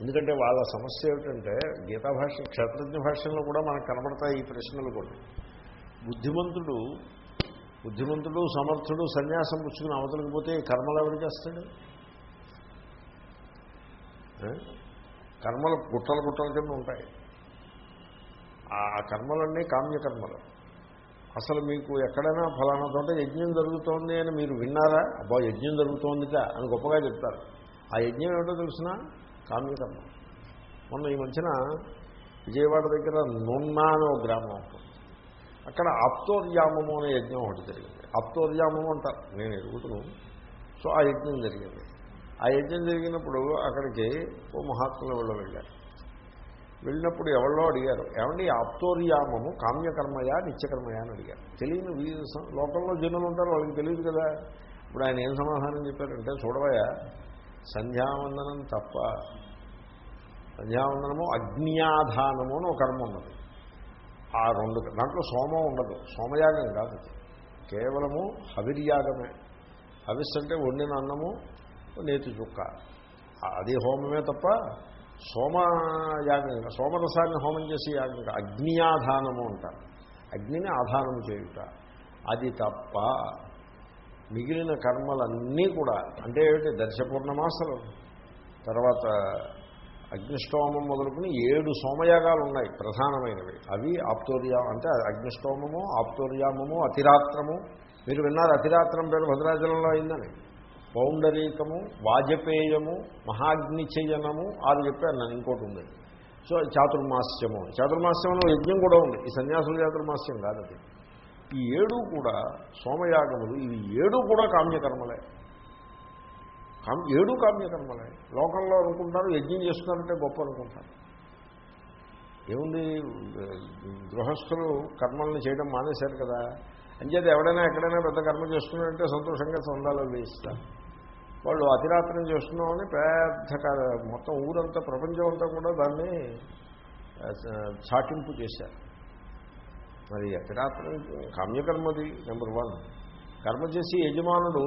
ఎందుకంటే వాళ్ళ సమస్య ఏమిటంటే గీతా భాష క్షేత్రజ్ఞ భాషల్లో కూడా మనకు కనబడతాయి ఈ ప్రశ్నలు కూడా. బుద్ధిమంతుడు బుద్ధిమంతుడు సమర్థుడు సన్యాసం పుచ్చుకుని అవతలకపోతే కర్మలు ఎవరు చేస్తాడు? కర్మలు గుట్టలు గుట్టల కింద ఉంటాయి. ఆ కర్మలన్నీ కామ్యకర్మలు. అసలు మీకు ఎక్కడైనా ఫలానా చోట యజ్ఞం జరుగుతోంది అని మీరు విన్నారా? అబ్బా యజ్ఞం జరుగుతోందిట అని గొప్పగా చెప్తారు. ఆ యజ్ఞం ఏమిటో తెలిసినా? కామ్యకర్మ మొన్న ఈ మధ్యన విజయవాడ దగ్గర నున్నా అనే ఒక గ్రామం ఉంటుంది అక్కడ ఆప్తోర్యామము అనే యజ్ఞం ఒకటి జరిగింది. ఆప్తోర్యామము అంటారు. నేను ఎరుగుతున్నాను సో ఆ యజ్ఞం జరిగింది. ఆ యజ్ఞం జరిగినప్పుడు అక్కడికి ఓ మహాత్ములు ఎవరో వెళ్ళారు. వెళ్ళినప్పుడు ఎవరో అడిగారు ఏమండి ఆప్తోర్యామము కామ్యకర్మయా నిత్యకర్మయా? అని అడిగారు. తెలియని లోకంలో జనులు ఉంటారు వాళ్ళకి తెలియదు కదా. ఇప్పుడు ఆయన ఏం సమాధానం చెప్పారంటే చూడవయా సంధ్యావందనం తప్ప సంధ్యావందనము అగ్నియాధానము అని ఒక కర్మ ఉన్నది. ఆ రెండు దాంట్లో సోమం ఉండదు. సోమయాగం కాదు కేవలము హవిర్యాగమే హవిస్ అంటే వండిన అన్నము నేతి చుక్క. అది హోమమే తప్ప సోమయాగం సోమరసాన్ని హోమం చేసి యాగం అగ్నియాధానము అంటారు. అగ్నిని ఆధానం చేయుట. అది తప్ప మిగిలిన కర్మలన్నీ కూడా అంటే ఏమిటి? దర్శపూర్ణమాసలు తర్వాత అగ్నిష్టోమం మొదలుకుని ఏడు సోమయాగాలు ఉన్నాయి ప్రధానమైనవి. అవి ఆప్తోర్యా అంటే అగ్నిష్టోమము ఆప్తోర్యామము అతిరాత్రము. మీరు విన్నారు అతిరాత్రం పేరు భద్రాచలంలో అయిందని. పౌండరీకము వాజపేయము మహాగ్నిచయనము ఆరు చెప్పాను నేను ఇంకోటి ఉంది. సో చాతుర్మాస్యము. చాతుర్మాస్యంలో యజ్ఞం కూడా ఉంది. ఈ సన్యాసుల చాతుర్మాస్యం కాదు అది. ఈ ఏడు కూడా సోమయాగములు. ఇవి ఏడు కూడా కామ్యకర్మలే. కామ్ ఏడు కామ్యకర్మలే. లోకంలో అనుకుంటారు యజ్ఞం చేస్తున్నారంటే గొప్ప అనుకుంటారు. ఏముంది? గృహస్థులు కర్మల్ని చేయడం మానేశారు కదా. అంచేత ఎవడైనా ఎక్కడైనా పెద్ద కర్మ చేస్తున్నారంటే సంతోషంగా సందాలు వేయిస్తారు వాళ్ళు అతిరాత్రం చేస్తున్నామని పెద్ద మొత్తం ఊరంతా ప్రపంచం అంతా కూడా దాన్ని చాటింపు చేశారు. మరి అతిరాత్రం కామ్యకర్మది నెంబర్ వన్. కర్మ చేసి యజమానుడు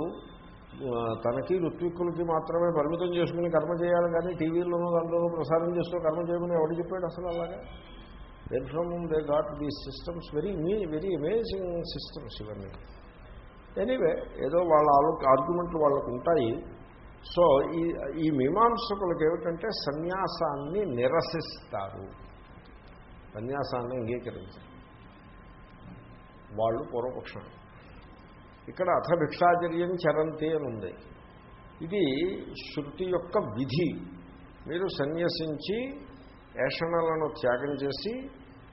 తనకి ఋత్విక్కులకి మాత్రమే పరిమితం చేసుకుని కర్మ చేయాలి కానీ టీవీల్లోనూ దాంట్లోనూ ప్రసారం చేస్తూ కర్మ చేయమని ఎవడు చెప్పాడు అసలు అలాగా? Then from they got the systems very me very amazing systems ఇవన్నీ. ఎనీవే ఏదో వాళ్ళ ఆలో ఆర్గ్యుమెంట్లు వాళ్ళకు ఉంటాయి. సో ఈ ఈ మీమాంసకులకు ఏమిటంటే సన్యాసాన్ని నిరసిస్తారు. సన్యాసాన్ని అంగీకరించారు. వాళ్ళు పూర్వపక్షం ఇక్కడ అథ భిక్షాచర్యం చరంతి అని ఉంది. ఇది శృతి యొక్క విధి. మీరు సన్యసించి ఏషణలను త్యాగం చేసి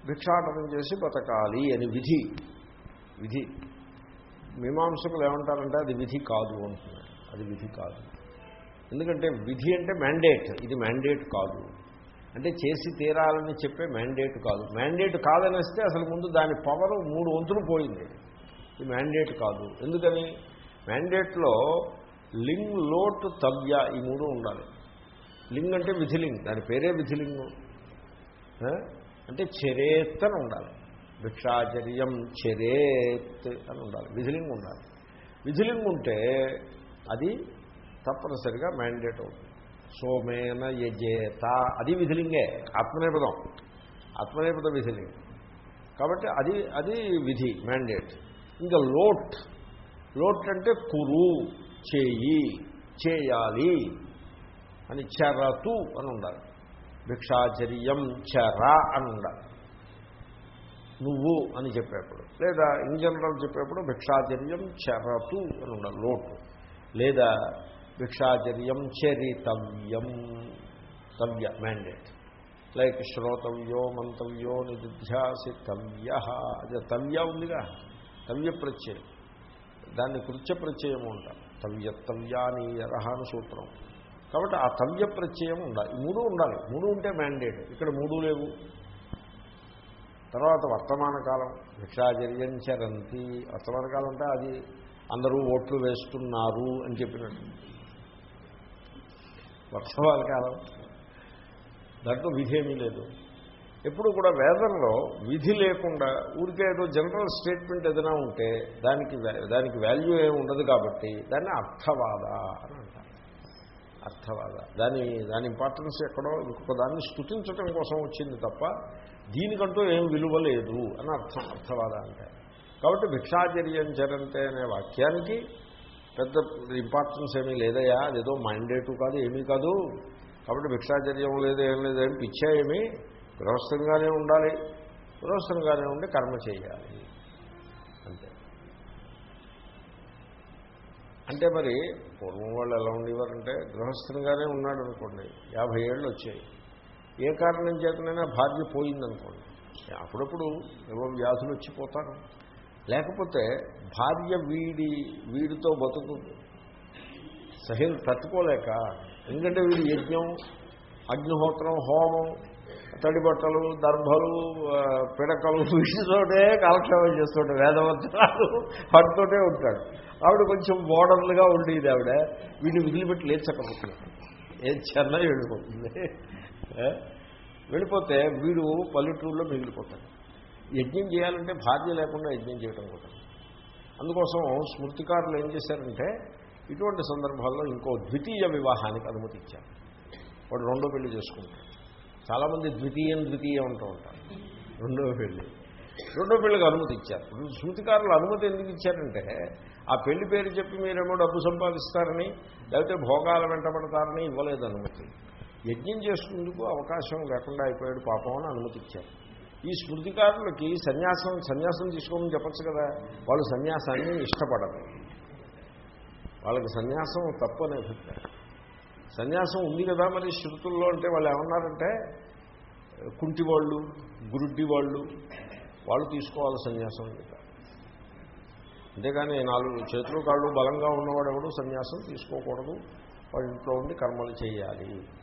భిక్షాటనం చేసి బతకాలి అని విధి. విధి. మీమాంసకులు ఏమంటారంటే అది విధి కాదు అంటున్నారు. అది విధి కాదు. ఎందుకంటే విధి అంటే మ్యాండేట్ ఇది మ్యాండేట్ కాదు. అంటే చేసి తీరాలని చెప్పే మ్యాండేట్ కాదు. మ్యాండేట్ కాదనేస్తే అసలు ముందు దాని పవర్ మూడు వంతులు పోయింది. ఇది మ్యాండేట్ కాదు. ఎందుకని? మ్యాండేట్లో లింగ్ లోట్ తవ్య ఈ మూడు ఉండాలి. లింగ్ అంటే విధిలింగ్. దాని పేరే విధిలింగు. అంటే చెరేత్ అని ఉండాలి. భిక్షాచర్యం చెరేత్ అని ఉండాలి. విధిలింగ్ ఉండాలి. విధిలింగ్ ఉంటే అది తప్పనిసరిగా మ్యాండేట్ అవుతుంది. సోమేన యజేత. అది విధిలింగే ఆత్మనేపదం. ఆత్మనేపద విధిలింగ్. కాబట్టి అది అది విధి మ్యాండేట్ ఇంకా లోట్ లోట్ అంటే కురు చేయి చేయాలి అని చెరతు అని ఉండాలి భిక్షాచర్యం చెర అని ఉండాలి నువ్వు అని చెప్పేప్పుడు. లేదా ఇన్ జనరల్ చెప్పేప్పుడు భిక్షాచర్యం చెరతు అని ఉండాలి లోటు. లేదా భిక్షాచర్యం చరితవ్యం. తవ్య మ్యాండేట్. లైక్ శ్రోతవ్యో మంతవ్యో నిధ్యాసితవ్య అదే తవ్య ఉందిగా. తవ్య ప్రత్యయం. దాన్ని కృత్య ప్రత్యయం అంటారు తవ్యత్తవ్యాని అని సూత్రం. కాబట్టి ఆ తవ్య ప్రత్యయం ఉండాలి. మూడు ఉండాలి. మూడు ఉంటే మ్యాండేట్. ఇక్కడ మూడు లేవు. తర్వాత వర్తమాన కాలం. భిక్షాచర్యం చరంతి. వర్తమాన కాలం అంటే అది అందరూ ఓట్లు వేస్తున్నారు అని చెప్పినట్టు. వర్తమాన కాలం. దాంట్లో విధి ఏమీ లేదు. ఎప్పుడు కూడా వేదంలో విధి లేకుండా ఊరికే ఏదో జనరల్ స్టేట్మెంట్ ఏదైనా ఉంటే దానికి దానికి వాల్యూ ఏమి ఉండదు కాబట్టి దాన్ని అర్థవాద అని అంటారు. అర్థవాద. దాని దాని ఇంపార్టెన్స్ ఎక్కడో ఇంకొక దాన్ని స్థుతించటం కోసం వచ్చింది తప్ప దీనికంటూ ఏం విలువ లేదు అని అర్థం అర్థవాద అంటే కాబట్టి భిక్షాచర్యం చరంతే అనే వాక్యానికి పెద్ద ఇంపార్టెన్స్ ఏమీ లేదయా అదేదో మైండేటు కాదు ఏమీ కాదు. కాబట్టి భిక్షాచర్యం లేదు ఏం లేదు ఏం పిచ్చా ఏమీ. గృహస్థంగానే ఉండాలి. గృహస్థంగానే ఉండి కర్మ చేయాలి. అంతే. అంటే మరి పూర్వం వాళ్ళు ఎలా ఉండేవారంటే గృహస్థంగానే ఉన్నాడు అనుకోండి యాభై ఏళ్ళు వచ్చాయి. ఏ కారణం చేతనైనా భార్య పోయిందనుకోండి. అప్పుడప్పుడు ఏవో వ్యాధులు వచ్చిపోతారు. లేకపోతే భార్య వీడి వీడితో బతుకు సహిల్ తట్టుకోలేక ఎందుకంటే వీడి యజ్ఞం అగ్నిహోత్రం హోమం తడి బట్టలు దర్భలు పిడకలు వీటితోటే కాలక్షేపం చేస్తుంటాడు వేదవంతరాలు వాటితోటే ఉంటాడు. ఆవిడ కొంచెం మోడర్న్గా ఉండేది ఆవిడ. వీడిని వదిలిపెట్టి లేచకపోతున్నాడు ఏ చెన్నై వెళ్ళిపోతుంది. వెళ్ళిపోతే వీడు పల్లెటూరులో మిగిలిపోతాడు. యజ్ఞం చేయాలంటే భార్య లేకుండా యజ్ఞం చేయడం కూడా. అందుకోసం స్మృతికారులు ఏం చేశారంటే ఇటువంటి సందర్భాల్లో ఇంకో ద్వితీయ వివాహానికి అనుమతి ఇచ్చారు. వాడు రెండో పెళ్ళి చేసుకుంటాడు. చాలామంది ద్వితీయం ద్వితీయం అంటూ ఉంటారు. రెండో పెళ్ళి. రెండో పెళ్ళికి అనుమతి ఇచ్చారు. స్మృతికారులు అనుమతి ఎందుకు ఇచ్చారంటే ఆ పెళ్ళి పేరు చెప్పి మీరేమో డబ్బు సంపాదిస్తారని లేకపోతే భోగాలు వెంటబడతారని ఇవ్వలేదు అనుమతి. యజ్ఞం చేసుకుందుకు అవకాశం లేకుండా అయిపోయాడు పాపం అని అనుమతి ఇచ్చారు. ఈ స్మృతికారులకి సన్యాసం సన్యాసం తీసుకోమని చెప్పచ్చు కదా. వాళ్ళు సన్యాసాన్ని ఇష్టపడరు. వాళ్ళకి సన్యాసం తప్పనే అభిప్రాయం సన్యాసం ఉంది కదా మరి శృతుల్లో అంటే వాళ్ళు ఏమన్నారంటే కుంటి వాళ్ళు గురుడ్డి వాళ్ళు వాళ్ళు తీసుకోవాలి సన్యాసం అంతేగాని నాలుగు చేతులు కాళ్ళు బలంగా ఉన్నవాడెవడు సన్యాసం తీసుకోకూడదు. వాళ్ళ ఇంట్లో ఉండి కర్మలు చేయాలి.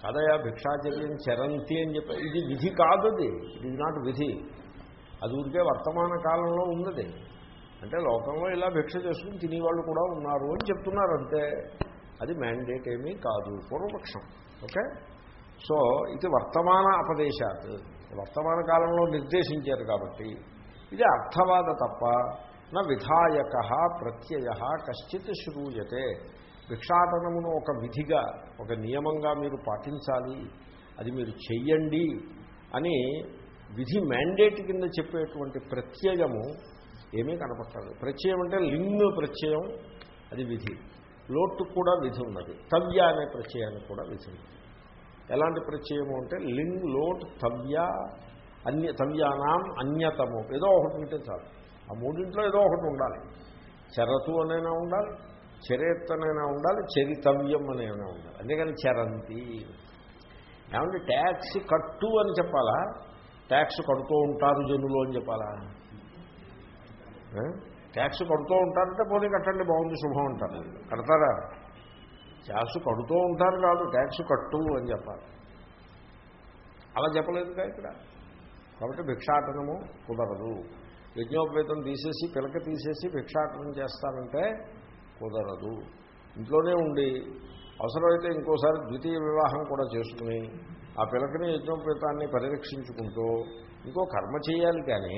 కాదయా భిక్షాచర్యం చరంతి అని చెప్పి ఇది విధి కాదు అది ఇది నాట్ విధి. అది ఊరికే వర్తమాన కాలంలో ఉన్నది. అంటే లోకంలో ఇలా భిక్ష చేసుకుని తినేవాళ్ళు కూడా ఉన్నారు అని చెప్తున్నారు అంతే. అది మ్యాండేట్ ఏమీ కాదు. పూర్వపక్షం. ఓకే సో ఇది వర్తమాన అపదేశాత్. వర్తమాన కాలంలో నిర్దేశించారు కాబట్టి ఇది అర్థవాద తప్ప నా విధాయక ప్రత్యయ కశ్చిత్ శ్రూయతే. భిక్షాటనమును ఒక విధిగా ఒక నియమంగా మీరు పాటించాలి అది మీరు చెయ్యండి అని విధి మ్యాండేట్ కింద చెప్పేటువంటి ప్రత్యయము ఏమీ కనపడదు ప్రత్యయం అంటే లింగ్ ప్రత్యయం అది విధి. లోటు కూడా విధి ఉన్నది. తవ్య అనే ప్రత్యయానికి కూడా విధి ఉంది ఎలాంటి ప్రత్యయము అంటే లింగ్ లోట్ తవ్య అన్య తవ్యానాం అన్యతము. ఏదో ఒకటి ఉంటే చాలు. ఆ మూడింట్లో ఏదో ఒకటి ఉండాలి. చరతు అనైనా ఉండాలి. చరిత్తనైనా ఉండాలి చరితవ్యం అనైనా ఉండాలి. అందుకని చరంతి. ఏమంటే ట్యాక్స్ కట్టు అని చెప్పాలా? ట్యాక్స్ కడుతూ ఉంటారు జనులు అని చెప్పాలా? ట్యాక్స్ కడుతూ ఉంటారంటే పోనీ కట్టండి బాగుంది శుభం అంటారు. కడతారా? ట్యాక్స్ కడుతూ ఉంటారు కాదు ట్యాక్స్ కట్టు అని చెప్పాలి. అలా చెప్పలేదుగా ఇక్కడ. కాబట్టి భిక్షాటనము కుదరదు. యజ్ఞోపేతం తీసేసి పిలక తీసేసి భిక్షాటనం చేస్తానంటే కుదరదు. ఇంట్లోనే ఉండి అవసరమైతే ఇంకోసారి ద్వితీయ వివాహం కూడా చేసుకుని ఆ పిలకని యజ్ఞోపేతాన్ని పరిరక్షించుకుంటూ ఇంకో కర్మ చేయాలి కానీ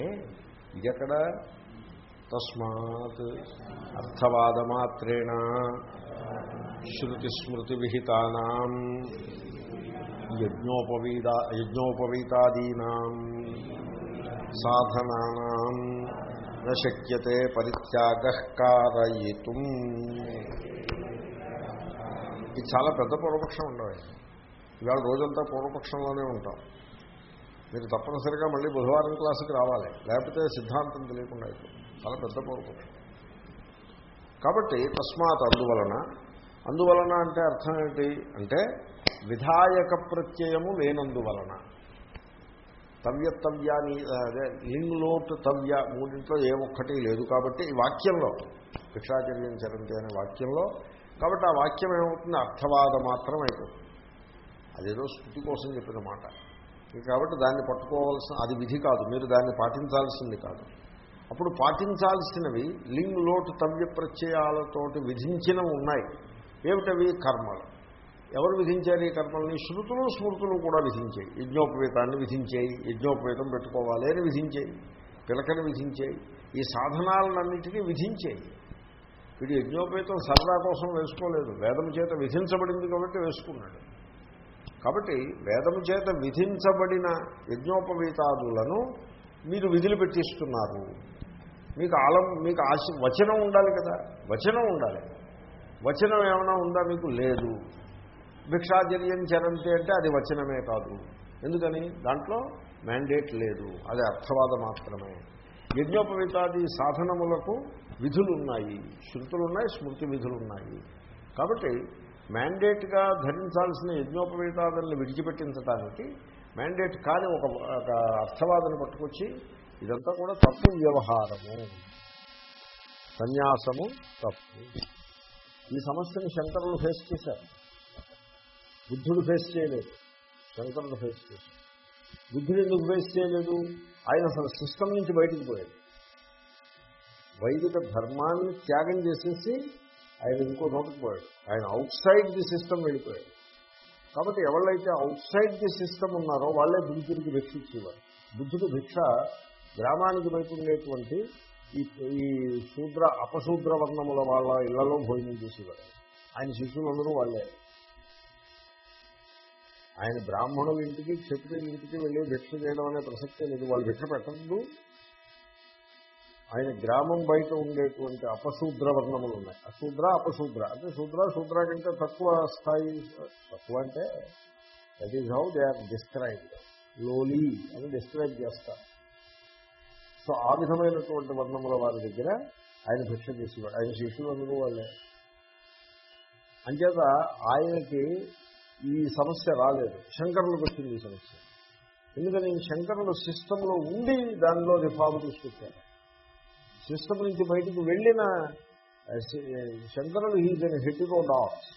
ఇదెక్కడ? తస్మాత్ అర్థవాదమాత్రేణ శృతిస్మృతి విహితానాం యజ్ఞోపవీత యజ్ఞోపవీతాదీనాం సాధనానాం నశక్యతే పరిత్యాగ కారయితుం. ఇది చాలా పెద్ద పూర్వపక్షం ఉండవు ఇవాళ రోజంతా పూర్వపక్షంలోనే ఉంటాం. మీరు తప్పనిసరిగా మళ్ళీ బుధవారం క్లాసుకి రావాలి. లేకపోతే సిద్ధాంతం తెలియకుండా అయిపోతుంది. చాలా పెద్ద పూర్వపక్షం. కాబట్టి తస్మాత్ అందువలన అందువలన అంటే అర్థం ఏంటి? అంటే విధాయక ప్రత్యయము లేనందువలన. తవ్యతవ్యాని అదే లింగ్లోట్ తవ్య మూడింట్లో ఏ ఒక్కటి లేదు కాబట్టి ఈ వాక్యంలో భిక్షాచర్యం చరంతి అనే వాక్యంలో కాబట్టి ఆ వాక్యం ఏమవుతుంది? అర్థవాద మాత్రం అయిపోతుంది. అదేదో స్థుతి కోసం చెప్పిన మాట. కాబట్టి దాన్ని పట్టుకోవాల్సిన అది విధి కాదు. మీరు దాన్ని పాటించాల్సింది కాదు. అప్పుడు పాటించాల్సినవి లింగ్ లోటు తవ్య ప్రత్యయాలతోటి విధించినవి ఉన్నాయి. ఏమిటవి? కర్మలు. ఎవరు విధించారు ఈ కర్మల్ని? శృతులు స్మృతులు కూడా విధించాయి. యజ్ఞోపవేతాన్ని విధించాయి. యజ్ఞోపవేతం పెట్టుకోవాలి అని విధించాయి. పిలకని విధించాయి. ఈ సాధనాలన్నింటినీ విధించాయి. వీడు యజ్ఞోపేతం సరదా కోసం వేసుకోలేదు. వేదం చేత విధించబడింది కాబట్టి వేసుకున్నాడు. కాబట్టి వేదము చేత విధించబడిన యజ్ఞోపవీతాదులను మీరు విధులు పెట్టిస్తున్నారు మీకు ఆలం మీకు ఆశ వచనం ఉండాలి కదా? వచనం ఉండాలి. వచనం ఏమైనా ఉందా మీకు? లేదు. భిక్షాచర్యం చరంతి అంటే అది వచనమే కాదు. ఎందుకని? దాంట్లో మ్యాండేట్ లేదు. అది అర్థవాద మాత్రమే. యజ్ఞోపవితాది సాధనములకు విధులు ఉన్నాయి శృతులు ఉన్నాయి స్మృతి విధులు ఉన్నాయి కాబట్టి మ్యాండేట్గా ధరించాల్సిన యజ్ఞోపవీతాదుల్ని విడిచిపెట్టించడానికి మ్యాండేట్ కాని ఒక ఒక అర్థవాదను పట్టుకొచ్చి ఇదంతా కూడా తప్పు వ్యవహారము. సన్యాసము తప్పు. ఈ సమస్యను శంకరులు ఫేస్ చేశారు. బుద్ధుడు ఫేస్ చేయలేదు. శంకరుడు ఫేస్ చేశాడు. బుద్ధుడు ఎందుకు ఫేస్ చేయలేదు? ఆయన అసలు సిస్టమ్ నుంచి బయటకు పోయాడు. వైదిక ధర్మాన్ని త్యాగం చేసేసి ఆయన ఇంకో నోటికి పోయాడు. ఆయన అవుట్ సైడ్ ది సిస్టమ్ వెళ్ళిపోయాడు. కాబట్టి ఎవళ్ళైతే అవుట్ సైడ్ ది సిస్టమ్ ఉన్నారో వాళ్ళే బుద్ధుడికి భిక్షించేవారు బుద్ధుడు భిక్ష గ్రామానికి బయట ఉండేటువంటి ఈ ఈ శూద్ర అపశూద్ర వర్ణముల వాళ్ళ ఇళ్ళలో భోజనం చేసేవారు. ఆయన శిష్యులందరూ వాళ్ళే. ఆయన బ్రాహ్మణుల ఇంటికి క్షత్రియుల ఇంటికి వెళ్ళి భిక్ష చేయడం అనే ప్రసక్తే లేదు. వాళ్ళు భిక్ష పెట్టద్దు. ఆయన గ్రామం బయట ఉండేటువంటి అపశూద్ర వర్ణములు ఉన్నాయి. అశూద్ర అపశూద్ర. అంటే శూద్ర శూద్ర కంటే తక్కువ స్థాయి తక్కువ అంటే that is how they are described lowly అని డిస్క్రైబ్ చేస్తారు. సో ఆ విధమైనటువంటి వర్ణముల వారి దగ్గర ఆయన భిక్ష చేసేవాడు. ఆయన శిష్యులు అందుకు వాళ్ళే. అంచేత ఆయనకి ఈ సమస్య రాలేదు. శంకరులకు వచ్చింది ఈ సమస్య. ఎందుకని? శంకరులు సిస్టంలో ఉండి దానిలో రిఫార్మ్ తీసుకొచ్చారు సిస్టమ్ నుంచి బయటకు వెళ్ళిన శంకరులు ఈజ్ అని హెటిరో డాక్స్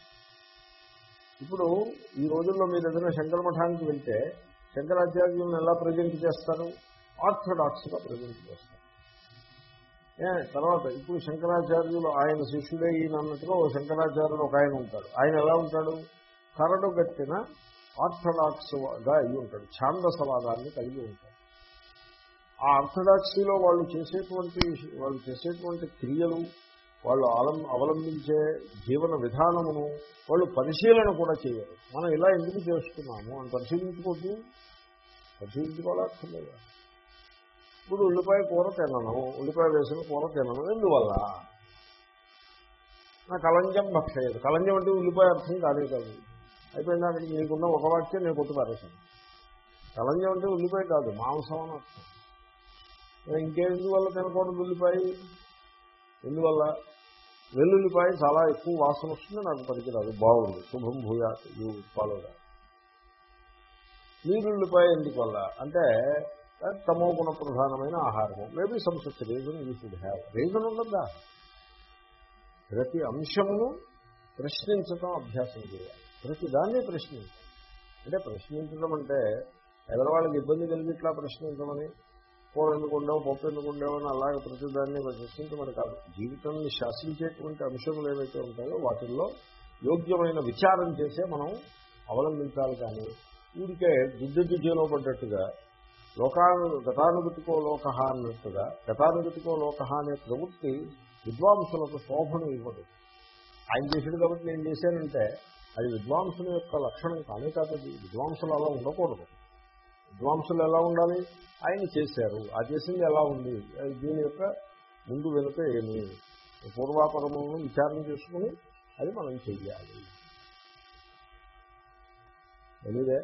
ఇప్పుడు ఈ రోజుల్లో మీరు ఏదైనా శంకర మఠానికి వెళ్తే శంకరాచార్యులను ఎలా ప్రజెంట్ చేస్తారు? ఆర్థడాక్స్గా ప్రజెంట్ చేస్తారు. తర్వాత ఇప్పుడు శంకరాచార్యులు ఆయన శిష్యుడే ఈయన అన్నట్టుగా ఓ శంకరాచార్యులు ఒక ఆయన ఉంటాడు. ఆయన ఎలా ఉంటాడు? కరడుగట్టిన ఆర్థడాక్స్గా అయి ఉంటాడు. ఛాందసవాదాన్ని కలిగి ఉంటాడు. ఆ ఆర్థడాక్సీలో వాళ్ళు చేసేటువంటి వాళ్ళు చేసేటువంటి క్రియలు వాళ్ళు అలం అవలంబించే జీవన విధానమును వాళ్ళు పరిశీలన కూడా చేయరు. మనం ఇలా ఎందుకు చేస్తున్నాము? అని పరిశీలించుకోవద్దు పరిశీలించుకోవాలక్కర్లేదు ఇప్పుడు ఉల్లిపాయ కూర తినను. ఉల్లిపాయ వేసిన కూర తినను. ఎందువల్ల? నా కలంజం భక్షయ్యదు కలంజం అంటే ఉల్లిపాయ అర్థం కాదే కాదు. అయిపోయింది? అక్కడికి నీకున్న ఒక వాక్యం నేను కొట్టు పారేశాను. కలంజం అంటే ఉల్లిపాయ కాదు మాంసం అని అర్థం. ఇంకేందువల్ల తినకూడదు ఉల్లిపాయ? ఎందువల్ల? వెల్లుల్లిపాయ చాలా ఎక్కువ వాసన వస్తుంది నాకు పనికిరాదు. బాగుంది. శుభం భూయా ఈ ఫాలోగా నీరుల్లిపాయ ఎందువల్ల? అంటే తమో గుణ ప్రధానమైన ఆహారము. Maybe some such reason you should have reason ఉండదా ప్రతి అంశమును ప్రశ్నించడం అభ్యాసం చేయాలి. ప్రతి దాన్ని ప్రశ్నించాలి అంటే ప్రశ్నించడం అంటే ఎదరవాళ్ళకి ఇబ్బంది కలిగి ఇట్లా ప్రశ్నించమని కూర ఎందుకు పప్పు ఎందుకు అని అలాగే ప్రతిదాన్ని ప్రశ్నించమని కాదు. జీవితాన్ని శాసించేటువంటి అంశములు ఏవైతే ఉంటాయో వాటిల్లో యోగ్యమైన విచారం చేసే మనం అవలంబించాలి కానీ ఊరికే దుద్దెద్దు చేలో పడ్డట్టుగా లోకాను గతానుగతికో లోక అన్నట్టుగా గతానుగతికో లోక అనే ప్రవృత్తి విద్వాంసులకు శోభను ఇవ్వదు. ఆయన చేసాడు కాబట్టి నేను చేశానంటే అది విద్వాంసుల యొక్క లక్షణం కానే కాదు విద్వాంసులు అలా ఉండకూడదు. విద్వాంసులు ఎలా ఉండాలి? ఆయన చేశారు. ఆ చేసింది ఎలా ఉంది? దీని యొక్క ముందు వెనుక ఏమి? పూర్వాపరములను విచారణ చేసుకుని అది మనం చెయ్యాలి. ఎనివే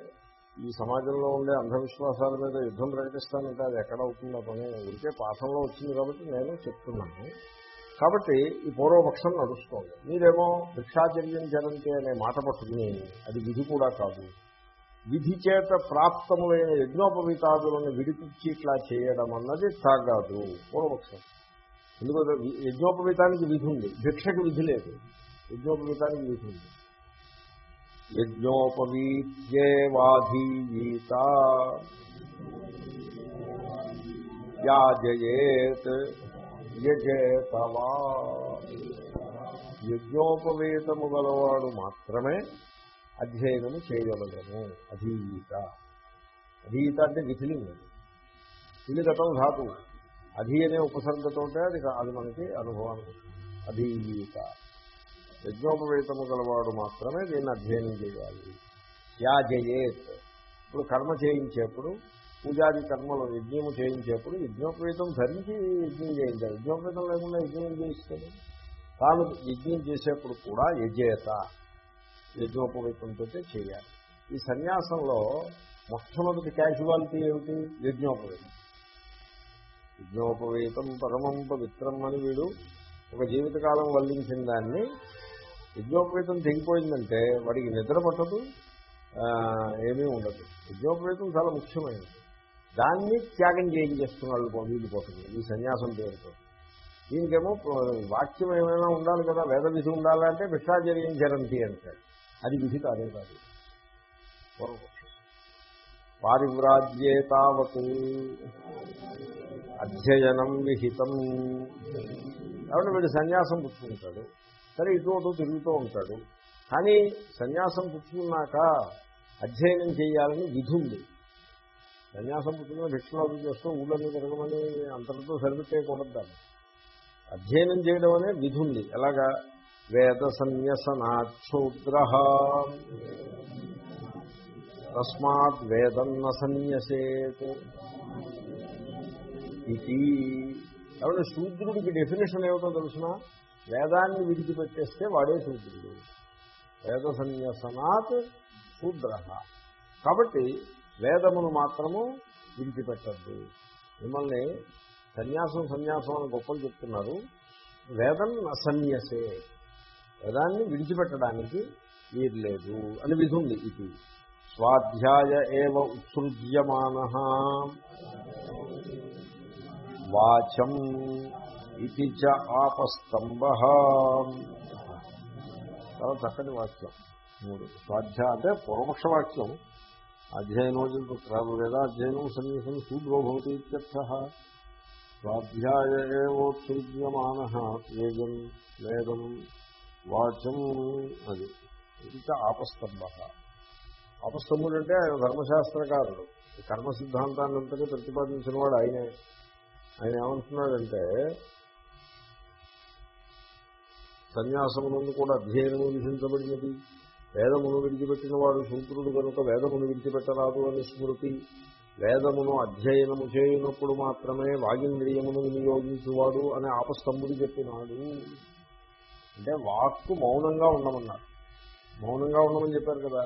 ఈ సమాజంలో ఉండే అంధవిశ్వాసాల మీద యుద్ధం ప్రకటిస్తానంటే అది ఎక్కడ అవుతుందో పని? ఉంటే పాఠంలో వచ్చింది కాబట్టి నేను చెప్తున్నాను. కాబట్టి ఈ పూర్వపక్షం నడుస్తోంది. మీరేమో భిక్షాచర్యం జరంతి అనే మాట పట్టుకుని అది విధి కూడా కాదు. విధి చేత ప్రాప్తములైన యజ్ఞోపవీతాదులను విడిపించి ఇట్లా చేయడం అన్నది తాగాదు పూర్వపక్షం ఎందుకంటే యజ్ఞోపవీతానికి విధి ఉంది. భిక్షకు విధి లేదు. యజ్ఞోపవీతానికి విధి ఉంది. యజ్ఞోపవీత్యేవాధీయీత యాజయేత్. యజేతవా యజ్ఞోపవేతము గలవాడు మాత్రమే అధ్యయనము చేయగలము అధీత. అధీత అంటే విధిలింగం విలిగతం ధాతు. అధి అనే ఉపసర్గతో అది అది మనకి అనుభవానికి అధీత. యజ్ఞోపవేతము గలవాడు మాత్రమే దీన్ని అధ్యయనం చేయాలి. యాజయేత్. ఇప్పుడు కర్మ చేయించేప్పుడు పూజాది కర్మలు యజ్ఞము చేయించేప్పుడు యజ్ఞోపేతం ధరించి యజ్ఞం చేయించాలి. యజ్ఞోపేతం లేకుండా యజ్ఞం చేయిస్తాడు తాను యజ్ఞం చేసేప్పుడు కూడా యజేత యజ్ఞోపవేతంతో చేయాలి. ఈ సన్యాసంలో మొట్టమొదటి క్యాజువాలిటీ ఏమిటి? యజ్ఞోపవేతం. యజ్ఞోపవేతం పరమం పవిత్రం అని వీడు ఒక జీవితకాలం వల్లించిన దాన్ని యజ్ఞోపవేతం తెగిపోయిందంటే వాడికి నిద్ర పట్టదు ఏమీ ఉండదు. యజ్ఞోపవేతం చాలా ముఖ్యమైనది. దాన్ని త్యాగం చేయించేస్తున్నాడు వీళ్ళు పోతుంది ఈ సన్యాసం పేరుతో. దీనికేమో వాక్యం ఏమైనా ఉండాలి కదా వేద విధి ఉండాలంటే భిక్షాచర్యం జరంతి అంటాడు అది విధి కాదే కాదు. పూర్వపక్షం. పారివ్రాజ్యే తావత్ అధ్యయనం విహితం. కాబట్టి వీడు సన్యాసం పుచ్చుకుంటాడు. సరే ఇటు అటు తిరుగుతూ ఉంటాడు. కానీ సన్యాసం పుచ్చుకున్నాక అధ్యయనం చేయాలని విధి ఉంది. సన్యాసం పుట్టిన భిక్షణాలు చేస్తూ ఊళ్ళని తిరగమని అంతటితో సరిపెట్టేయకూడదు దాన్ని అధ్యయనం చేయడం అనే విధి ఉంది. ఎలాగా? వేద సన్యసనాక్షూద్ర తస్మాత్ వేదన్న సన్యసేత్. ఇది కాబట్టి శూద్రుడికి డెఫినేషన్ ఏమిటో తెలిసిన? వేదాన్ని విడిచిపెట్టేస్తే వాడే శూద్రుడు. వేద సన్యసనాత్ శూద్ర కాబట్టి వేదమును మాత్రము విడిచిపెట్టద్దు. మిమ్మల్ని సన్యాసం సన్యాసం అని గొప్పలు చెప్తున్నారు. వేదం అసన్యసే. వేదాన్ని విడిచిపెట్టడానికి వీరు లేదు అని విధి ఉంది ఇది. స్వాధ్యాయ ఏవ ఉత్సృజ్యమాన వాచం ఇది చ ఆపస్తంభ. చాలా చక్కటి వాక్యం. మూడు. స్వాధ్యాయ అంటే పూర్వపక్ష వాక్యం అధ్యయనోజు రాదు లేదా అధ్యయనం సన్యాసం శూద్రో భవతి ఇత్యర్థ. స్వాధ్యాయ ఏవోత్సృజ్యమాన వేగం వేదం వాచం అది. ఇంకా ఆపస్తంభ. ఆపస్తంభుడు అంటే ఆయన ధర్మశాస్త్రకారుడు. కర్మ సిద్ధాంతాన్ని అంతటి ప్రతిపాదించిన వాడు ఆయనే. ఆయన ఏమంటున్నాడంటే సన్యాసమునందు కూడా అధ్యయనము విధించబడినది. వేదమును విడిచిపెట్టిన వాడు శూద్రుడు కనుక వేదమును విడిచిపెట్టరాదు అని స్మృతి. వేదమును అధ్యయనము చేయనప్పుడు మాత్రమే వాగింద్రియమును వినియోగించువాడు అని ఆపస్తంభుడు చెప్పినాడు. అంటే వాక్కు మౌనంగా ఉండమన్నాడు. మౌనంగా ఉండమని చెప్పారు కదా.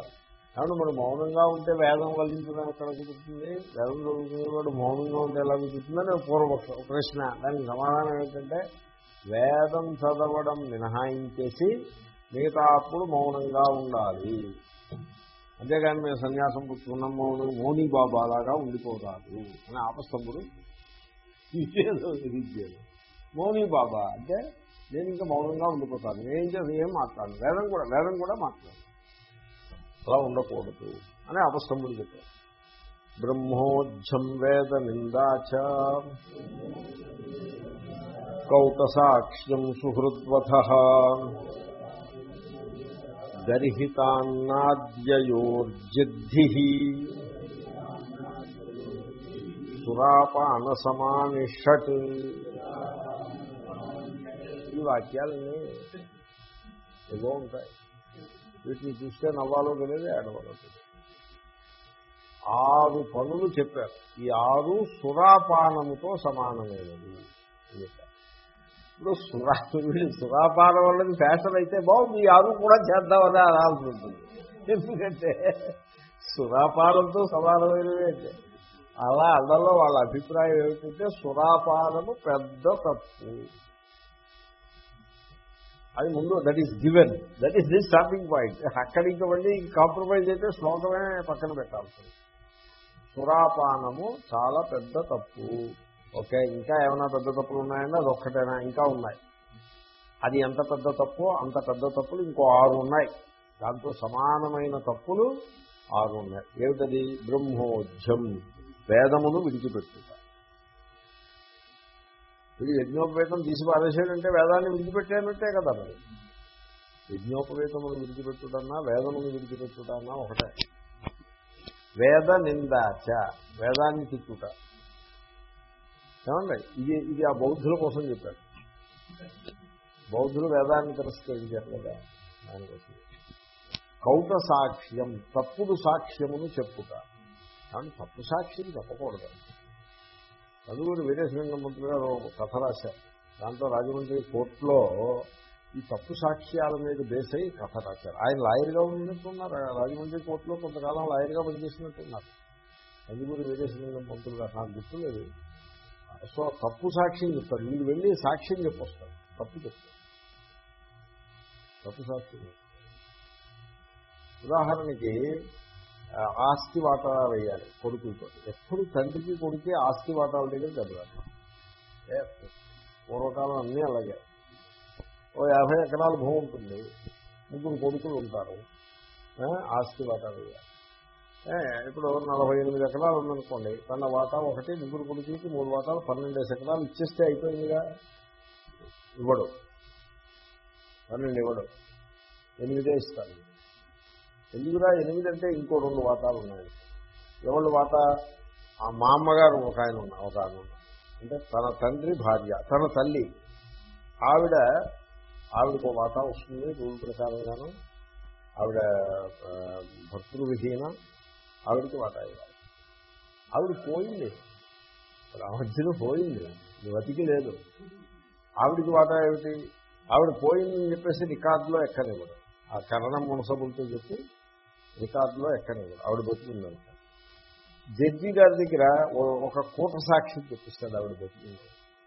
కాబట్టి మరి మౌనంగా ఉంటే వేదం వల్లించడం ఎక్కడ కుదురుతుంది? వేదం చదువుకునేవాడు మౌనంగా ఉంటే ఎలా కుదురుతుందని పూర్వపక్ష ప్రశ్న. దానికి సమాధానం ఏంటంటే వేదం చదవడం మినహాయించేసి మిగతా అప్పుడు మౌనంగా ఉండాలి. అంతేగాని మేము సన్యాసం పుచ్చుకున్నాం మౌనం మౌని బాబా లాగా ఉండిపోతారు అని ఆపస్తంభుడు ఇచ్చేదో ఇచ్చేది మౌని బాబా అంటే నేను ఇంకా మౌనంగా ఉండిపోతాను. ఏం చేసి ఏం మాట్లాడను? వేదం కూడా వేదం కూడా మాట్లాడు అలా ఉండకూడదు అని అపస్తంభుడు చెప్పారు బ్రహ్మోజ్జం వేద నిందాచ కౌతసాక్ష్యం సుహృద్వథ గర్హితాన్నాద్యయోర్జద్ధి సురాపాన సమాని ఈ వాక్యాలన్నీ ఏవో ఉంటాయి. వీటిని చూస్తే నవ్వాలో తెలియదు ఏడవాలో తెలియదు ఆరు పనులు చెప్పారు. ఈ ఆరు సురాపానముతో సమానమైనది అని చెప్పారు. ఇప్పుడు సురా వీళ్ళు సురాపానం వల్లది ఫ్యాషన్ అయితే బాగుంది ఈ కూడా చేద్దామని అనాల్సి ఉంటుంది ఎందుకంటే సురాపానంతో సమానమైనవి అంటే అలా అందరిలో వాళ్ళ అభిప్రాయం ఏమిటంటే సురాపానము పెద్ద తప్పు. అది ముందు that is given that is the starting point అక్కడి ఇంకా మళ్ళీ కాంప్రమైజ్ అయితే శ్లోకమే పక్కన పెట్టాల్సి సురాపానము చాలా పెద్ద తప్పు. ఓకే ఇంకా ఏమైనా పెద్ద తప్పులు ఉన్నాయంటే అది ఒక్కటైనా ఇంకా ఉన్నాయి. అది ఎంత పెద్ద తప్పు అంత పెద్ద తప్పులు ఇంకో ఆరు ఉన్నాయి. దాంతో సమానమైన తప్పులు ఆరు ఉన్నాయి. ఏమిటది? బ్రహ్మోజం వేదమును విడిచిపెట్టుట. వీడు యజ్ఞోపవేతం తీసి పారేసాడంటే వేదాన్ని విడిచిపెట్టానంటే కదా మరి. యజ్ఞోపవేతమును విడిచిపెట్టుటన్నా వేదమును విడిచిపెట్టుటన్నా ఒకటే. వేద నిందాచ వేదాన్ని తిట్టుట. ఏమండి? ఇది ఇది ఆ బౌద్ధుల కోసం చెప్పాడు బౌద్ధులు వేదాన్ని తిరస్కరించారు కదా దానికోసం కౌట సాక్ష్యం తప్పుడు సాక్ష్యమును చెప్పుట. కానీ తప్పు సాక్ష్యం చెప్పకూడదు. చదువుని వీరేశలింగం మంత్రి గారు కథ రాశారు. దాంతో రాజమండ్రి కోర్టులో ఈ తప్పు సాక్ష్యాల మీద బేస్ అయ్యి కథ రాశారు. ఆయన లాయర్గా ఉన్నట్టున్నారు. రాజమండ్రి కోర్టులో కొంతకాలం లాయర్గా పనిచేసినట్టున్నారు. చదువుని వీరేశలింగం మంత్రులు గారు. నాకు గుర్తులేదు. సో తప్పు సాక్ష్యం చెప్తారు. వీళ్ళు వెళ్ళి సాక్ష్యం చెప్పొస్తారు. తప్పు చెప్తారు. తప్పు సాక్ష్యం ఉదాహరణకి ఆస్తి వాటాలు వేయాలి కొడుకులతో. ఎప్పుడు తండ్రికి కొడుకే ఆస్తి వాటాల దగ్గర చదవాలి పూర్వకాలం అన్నీ అలాగే. ఓ యాభై ఎకరాల భూమి ఉంటుంది. ముగ్గురు కొడుకులు ఉంటారు. ఆ, ఆస్తి వాటాలు వేయాలి. ఇప్పుడు నలభై ఎనిమిది ఎకరాలు ఉందనుకోండి తన వాటా ఒకటి ముగ్గురు కుడికి మూడు వాటాలు పన్నెండేసి ఎకరాలు ఇచ్చేస్తే అయిపోయిందిగా? ఇవ్వడు. పన్నెండు ఇవ్వడు. ఎనిమిదే ఇస్తాను ఎందుకురా ఎనిమిది అంటే ఇంకో రెండు వాతాలు ఉన్నాయి. ఎవళ్ళు వాత ఆ మా అమ్మగారు ఒక ఆయన ఉన్నా ఒక ఆయన అంటే తన తండ్రి భార్య తన తల్లి. ఆవిడ ఆవిడకు వాత వస్తుంది రూల్ ప్రకారంగాను. ఆవిడ భక్తులు విధీన ఆవిడకి వాటా ఇవ్వాలి ఆవిడ పోయింది. రామధ్యలో పోయింది. బతికి లేదు. ఆవిడికి వాటా ఏమిటి? ఆవిడ పోయిందని చెప్పేసి రికార్డులో ఎక్కనివ్వడు. ఆ కరణం మునసబులతో చెప్పి రికార్డులో ఎక్కనివ్వడు. ఆవిడ బతికిందంట. జడ్జి గారి దగ్గర ఒక కూట సాక్షి చెప్పిస్తాడు ఆవిడ బతికింది.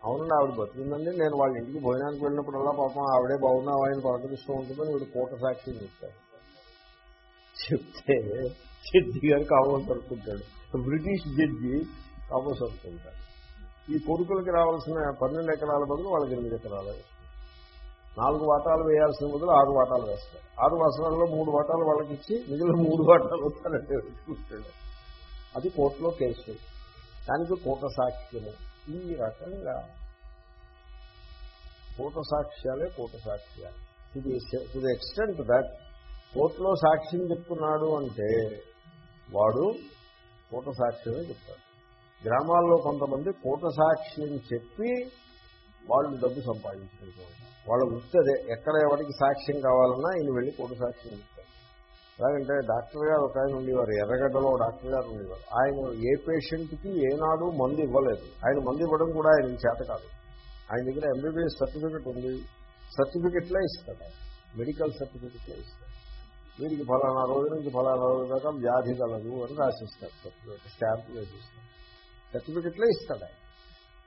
అవునండి ఆవిడ బతికిందండి. నేను వాళ్ళ ఇంటికి భోజనానికి వెళ్ళినప్పుడల్లా పాపం ఆవిడే బాగున్నావు ఆయన పలకరిస్తూ ఉంటుందని వీడు కూట సాక్షి చెప్తాడు చెప్తే జడ్జి గారు కామోస్ అనుకుంటాడు బ్రిటిష్ జడ్జి కామోస్ అనుకుంటాడు ఈ కొడుకులకి రావాల్సిన పన్నెండు ఎకరాల బదులు వాళ్ళకి ఎనిమిది ఎకరాలు. నాలుగు వాటాలు వేయాల్సిన బదులు ఆరు వాటాలు వేస్తారు. ఆరు వాసనాల్లో మూడు వాటాలు వాళ్ళకి ఇచ్చి మిగిలిన మూడు వాటాలు వస్తారంటే పెట్టుకుంటాడు అది కోర్టులో కేసు. దానికి కూట సాక్ష్యము. ఈ రకంగా కూట సాక్ష్యాలే కూట సాక్ష్యాలు. ఇది టు ది ఎక్స్టెంట్ దట్ కోర్టులో సాక్ష్యం చెప్తున్నాడు అంటే వాడు కోట సాక్ష్యమే చెప్తాడు. గ్రామాల్లో కొంతమంది కోట సాక్ష్యం చెప్పి వాళ్ళు డబ్బు సంపాదించుకుంటారు వాళ్ళ వృత్తి అదే. ఎక్కడ ఎవరికి సాక్ష్యం కావాలన్నా ఈయన వెళ్ళి కోట సాక్ష్యం చెప్తారు ఎలాగంటే డాక్టర్ గారు ఒక ఆయన ఉండేవారు ఎర్రగడ్డలో డాక్టర్ గారు ఉండేవారు. ఆయన ఏ పేషెంట్కి ఏనాడు మందు ఇవ్వలేదు. ఆయన మందు ఇవ్వడం కూడా ఆయన చేత కాదు. ఆయన దగ్గర ఎంబీబీఎస్ సర్టిఫికెట్ ఉంది. సర్టిఫికెట్లే ఇస్తాడు. మెడికల్ సర్టిఫికెట్లే ఇస్తాడు. వీరికి ఫలానా రోజు నుంచి ఫలానా రోజు దాకా వ్యాధి కలదు అని రాసిస్తారు. Certificate stamp వేసిస్తారు. సర్టిఫికెట్లే ఇస్తాడు ఆయన.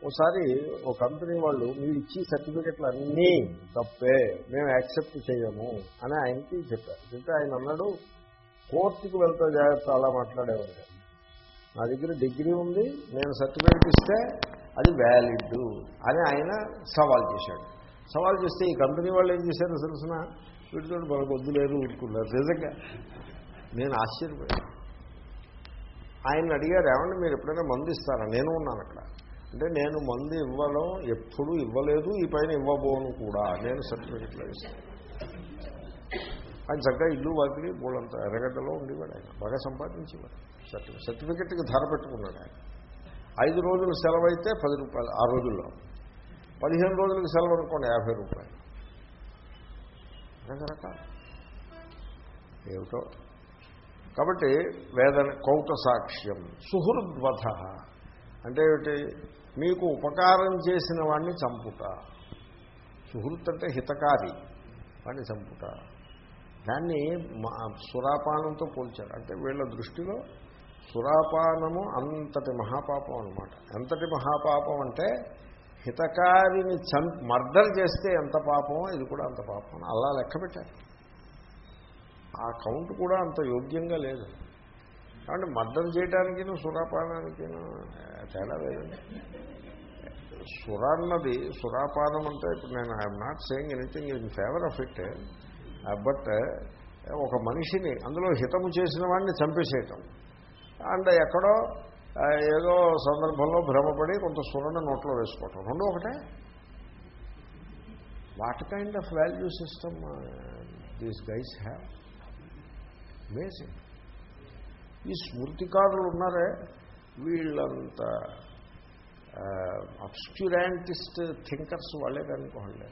ఒకసారి ఒక కంపెనీ వాళ్ళు మీరు ఇచ్చి సర్టిఫికెట్లు అన్నీ తప్పే మేము యాక్సెప్ట్ చేయము అని ఆయనకి చెప్పారు. చెప్తే ఆయన అన్నాడు కోర్టుకు వెళ్తా జాగ్రత్త అలా మాట్లాడేవారు. నా దగ్గర డిగ్రీ ఉంది నేను సర్టిఫికెట్ ఇస్తే అది వ్యాలిడ్ అని ఆయన సవాల్ చేశాడు. సవాల్ చేస్తే ఈ కంపెనీ వాళ్ళు ఏం చేశారో తెలిసిన? వీటితో మనకు వద్దులేరు ఊరుకున్నారు నిజంగా నేను ఆశ్చర్యపోయాను. ఆయన అడిగారు ఏమండి మీరు ఎప్పుడైనా మందు ఇస్తారా? నేను ఉన్నాను అక్కడ. అంటే నేను మందు ఇవ్వడం ఎప్పుడూ ఇవ్వలేదు ఈ పైన ఇవ్వబోను కూడా. నేను సర్టిఫికెట్లో ఇస్తాను. ఆయన చక్కగా ఇల్లు వాకిలి మూడంత ఎర్రగడ్డలో ఉండేవాడు ఆయన. బాగా సంపాదించేవాడు. సర్టిఫికెట్ సర్టిఫికెట్కి ధర పెట్టుకున్నాడు ఆయన. ఐదు రోజులు సెలవు అయితే పది రూపాయలు ఆ రోజుల్లో. పదిహేను రోజులకు సెలవు అనుకోండి యాభై రూపాయలు. రకరకాల. ఏమిటో? కాబట్టి వేదన కౌట సాక్ష్యం సుహృద్వధ. అంటే ఏమిటి? మీకు ఉపకారం చేసిన వాడిని చంపుట. సుహృత్ అంటే హితకారి వాడిని చంపుట. దాన్ని మా- సురాపానంతో పోల్చారు. అంటే వీళ్ళ దృష్టిలో సురాపానము అంతటి మహాపాపం అనమాట ఎంతటి మహాపాపం అంటే హితకారిని చం మర్డర్ చేస్తే ఎంత పాపమో ఇది కూడా అంత పాపం. అలా లెక్క పెట్టారు. ఆ కౌంట్ కూడా అంత యోగ్యంగా లేదు. కాబట్టి మర్డర్ చేయడానికి సురాపానానికి తేడా లేదండి. సుర అన్నది సురాపానం అంటే ఇప్పుడు నేను I'm not saying anything in favour of it but ఒక మనిషిని అందులో హితము చేసిన వాడిని చంపేసేయటం. అండ్ ఎక్కడో ఏదో సందర్భంలో భ్రమపడి కొంత సురణ నోట్లో వేసుకోవటం. రెండు ఒకటే? What kind of value system these guys have amazing ఈ స్మృతికారులు ఉన్నారే వీళ్ళంత అబ్స్క్యూరాంటిస్ట్ థింకర్స్ వాళ్ళే కనుకోండి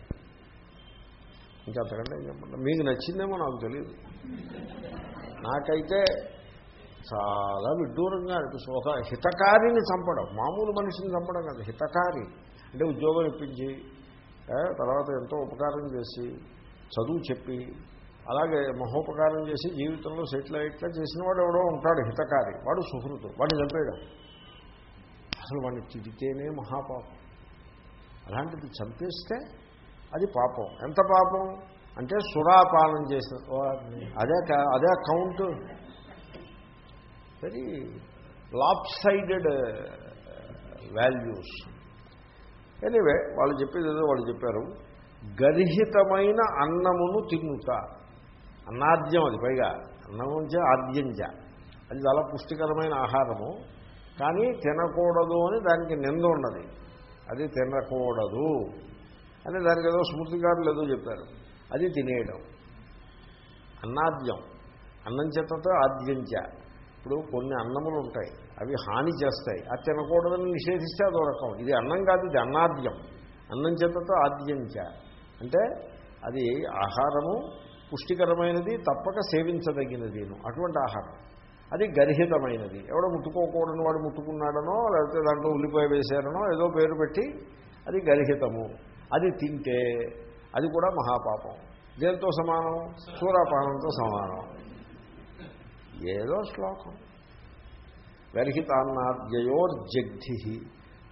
ఇంకా అంతకంటే ఏం చెప్పండి మీకు నచ్చిందేమో నాకు తెలియదు నాకైతే చాలా విడ్డూరంగా అనిపిస్తుంది. ఒక హితకారిని చంపడం మామూలు మనిషిని చంపడం కాదు హితకారి. అంటే ఉద్యోగం ఇప్పించి తర్వాత ఎంతో ఉపకారం చేసి చదువు చెప్పి అలాగే మహోపకారం చేసి జీవితంలో సెటిల్ అయ్యేట్లా చేసిన వాడు ఎవడో ఉంటాడు హితకారి. వాడు సుహృతు వాడిని చంపేయడం. అసలు వాడిని తిడితేనే మహాపాపం. అలాంటిది చంపేస్తే అది పాపం. ఎంత పాపం? అంటే సురాపానం చేసిన అదే అదే count very lopsided values anyway వాళ్ళు చెప్పేది ఏదో వాళ్ళు చెప్పారు. గర్హితమైన అన్నమును తిన్నుట. అన్నాద్యం అది పైగా. అన్నము నుంచే ఆద్యంచ అది చాలా పుష్టికరమైన ఆహారము. కానీ తినకూడదు అని దానికి నింద ఉన్నది. అది తినకూడదు. అని దానికి ఏదో స్మృతికారులు ఏదో చెప్పారు. అది తినేయడం. అన్నాద్యం. అన్నం చేతతో ఆద్యంచ ఇప్పుడు కొన్ని అన్నములు ఉంటాయి అవి హాని చేస్తాయి. అది తినకూడదని నిషేధిస్తే అదో రకం ఇది అన్నం కాదు ఇది అన్నాద్యం. అన్నం చేతతో ఆద్యంచ అంటే అది ఆహారము పుష్టికరమైనది తప్పక సేవించదగినది అటువంటి ఆహారం. అది గర్హితమైనది. ఎవడో ముట్టుకోకూడని వాడు ముట్టుకున్నాడనో లేకపోతే దాంట్లో ఉల్లిపాయ వేశారనో ఏదో పేరు పెట్టి అది గర్హితము. అది తింటే అది కూడా మహాపాపం. దేంతో సమానం సూరాపానంతో సమానం. ఏదో శ్లోకం. గర్హితాన్నాద్యయోర్జగ్ధి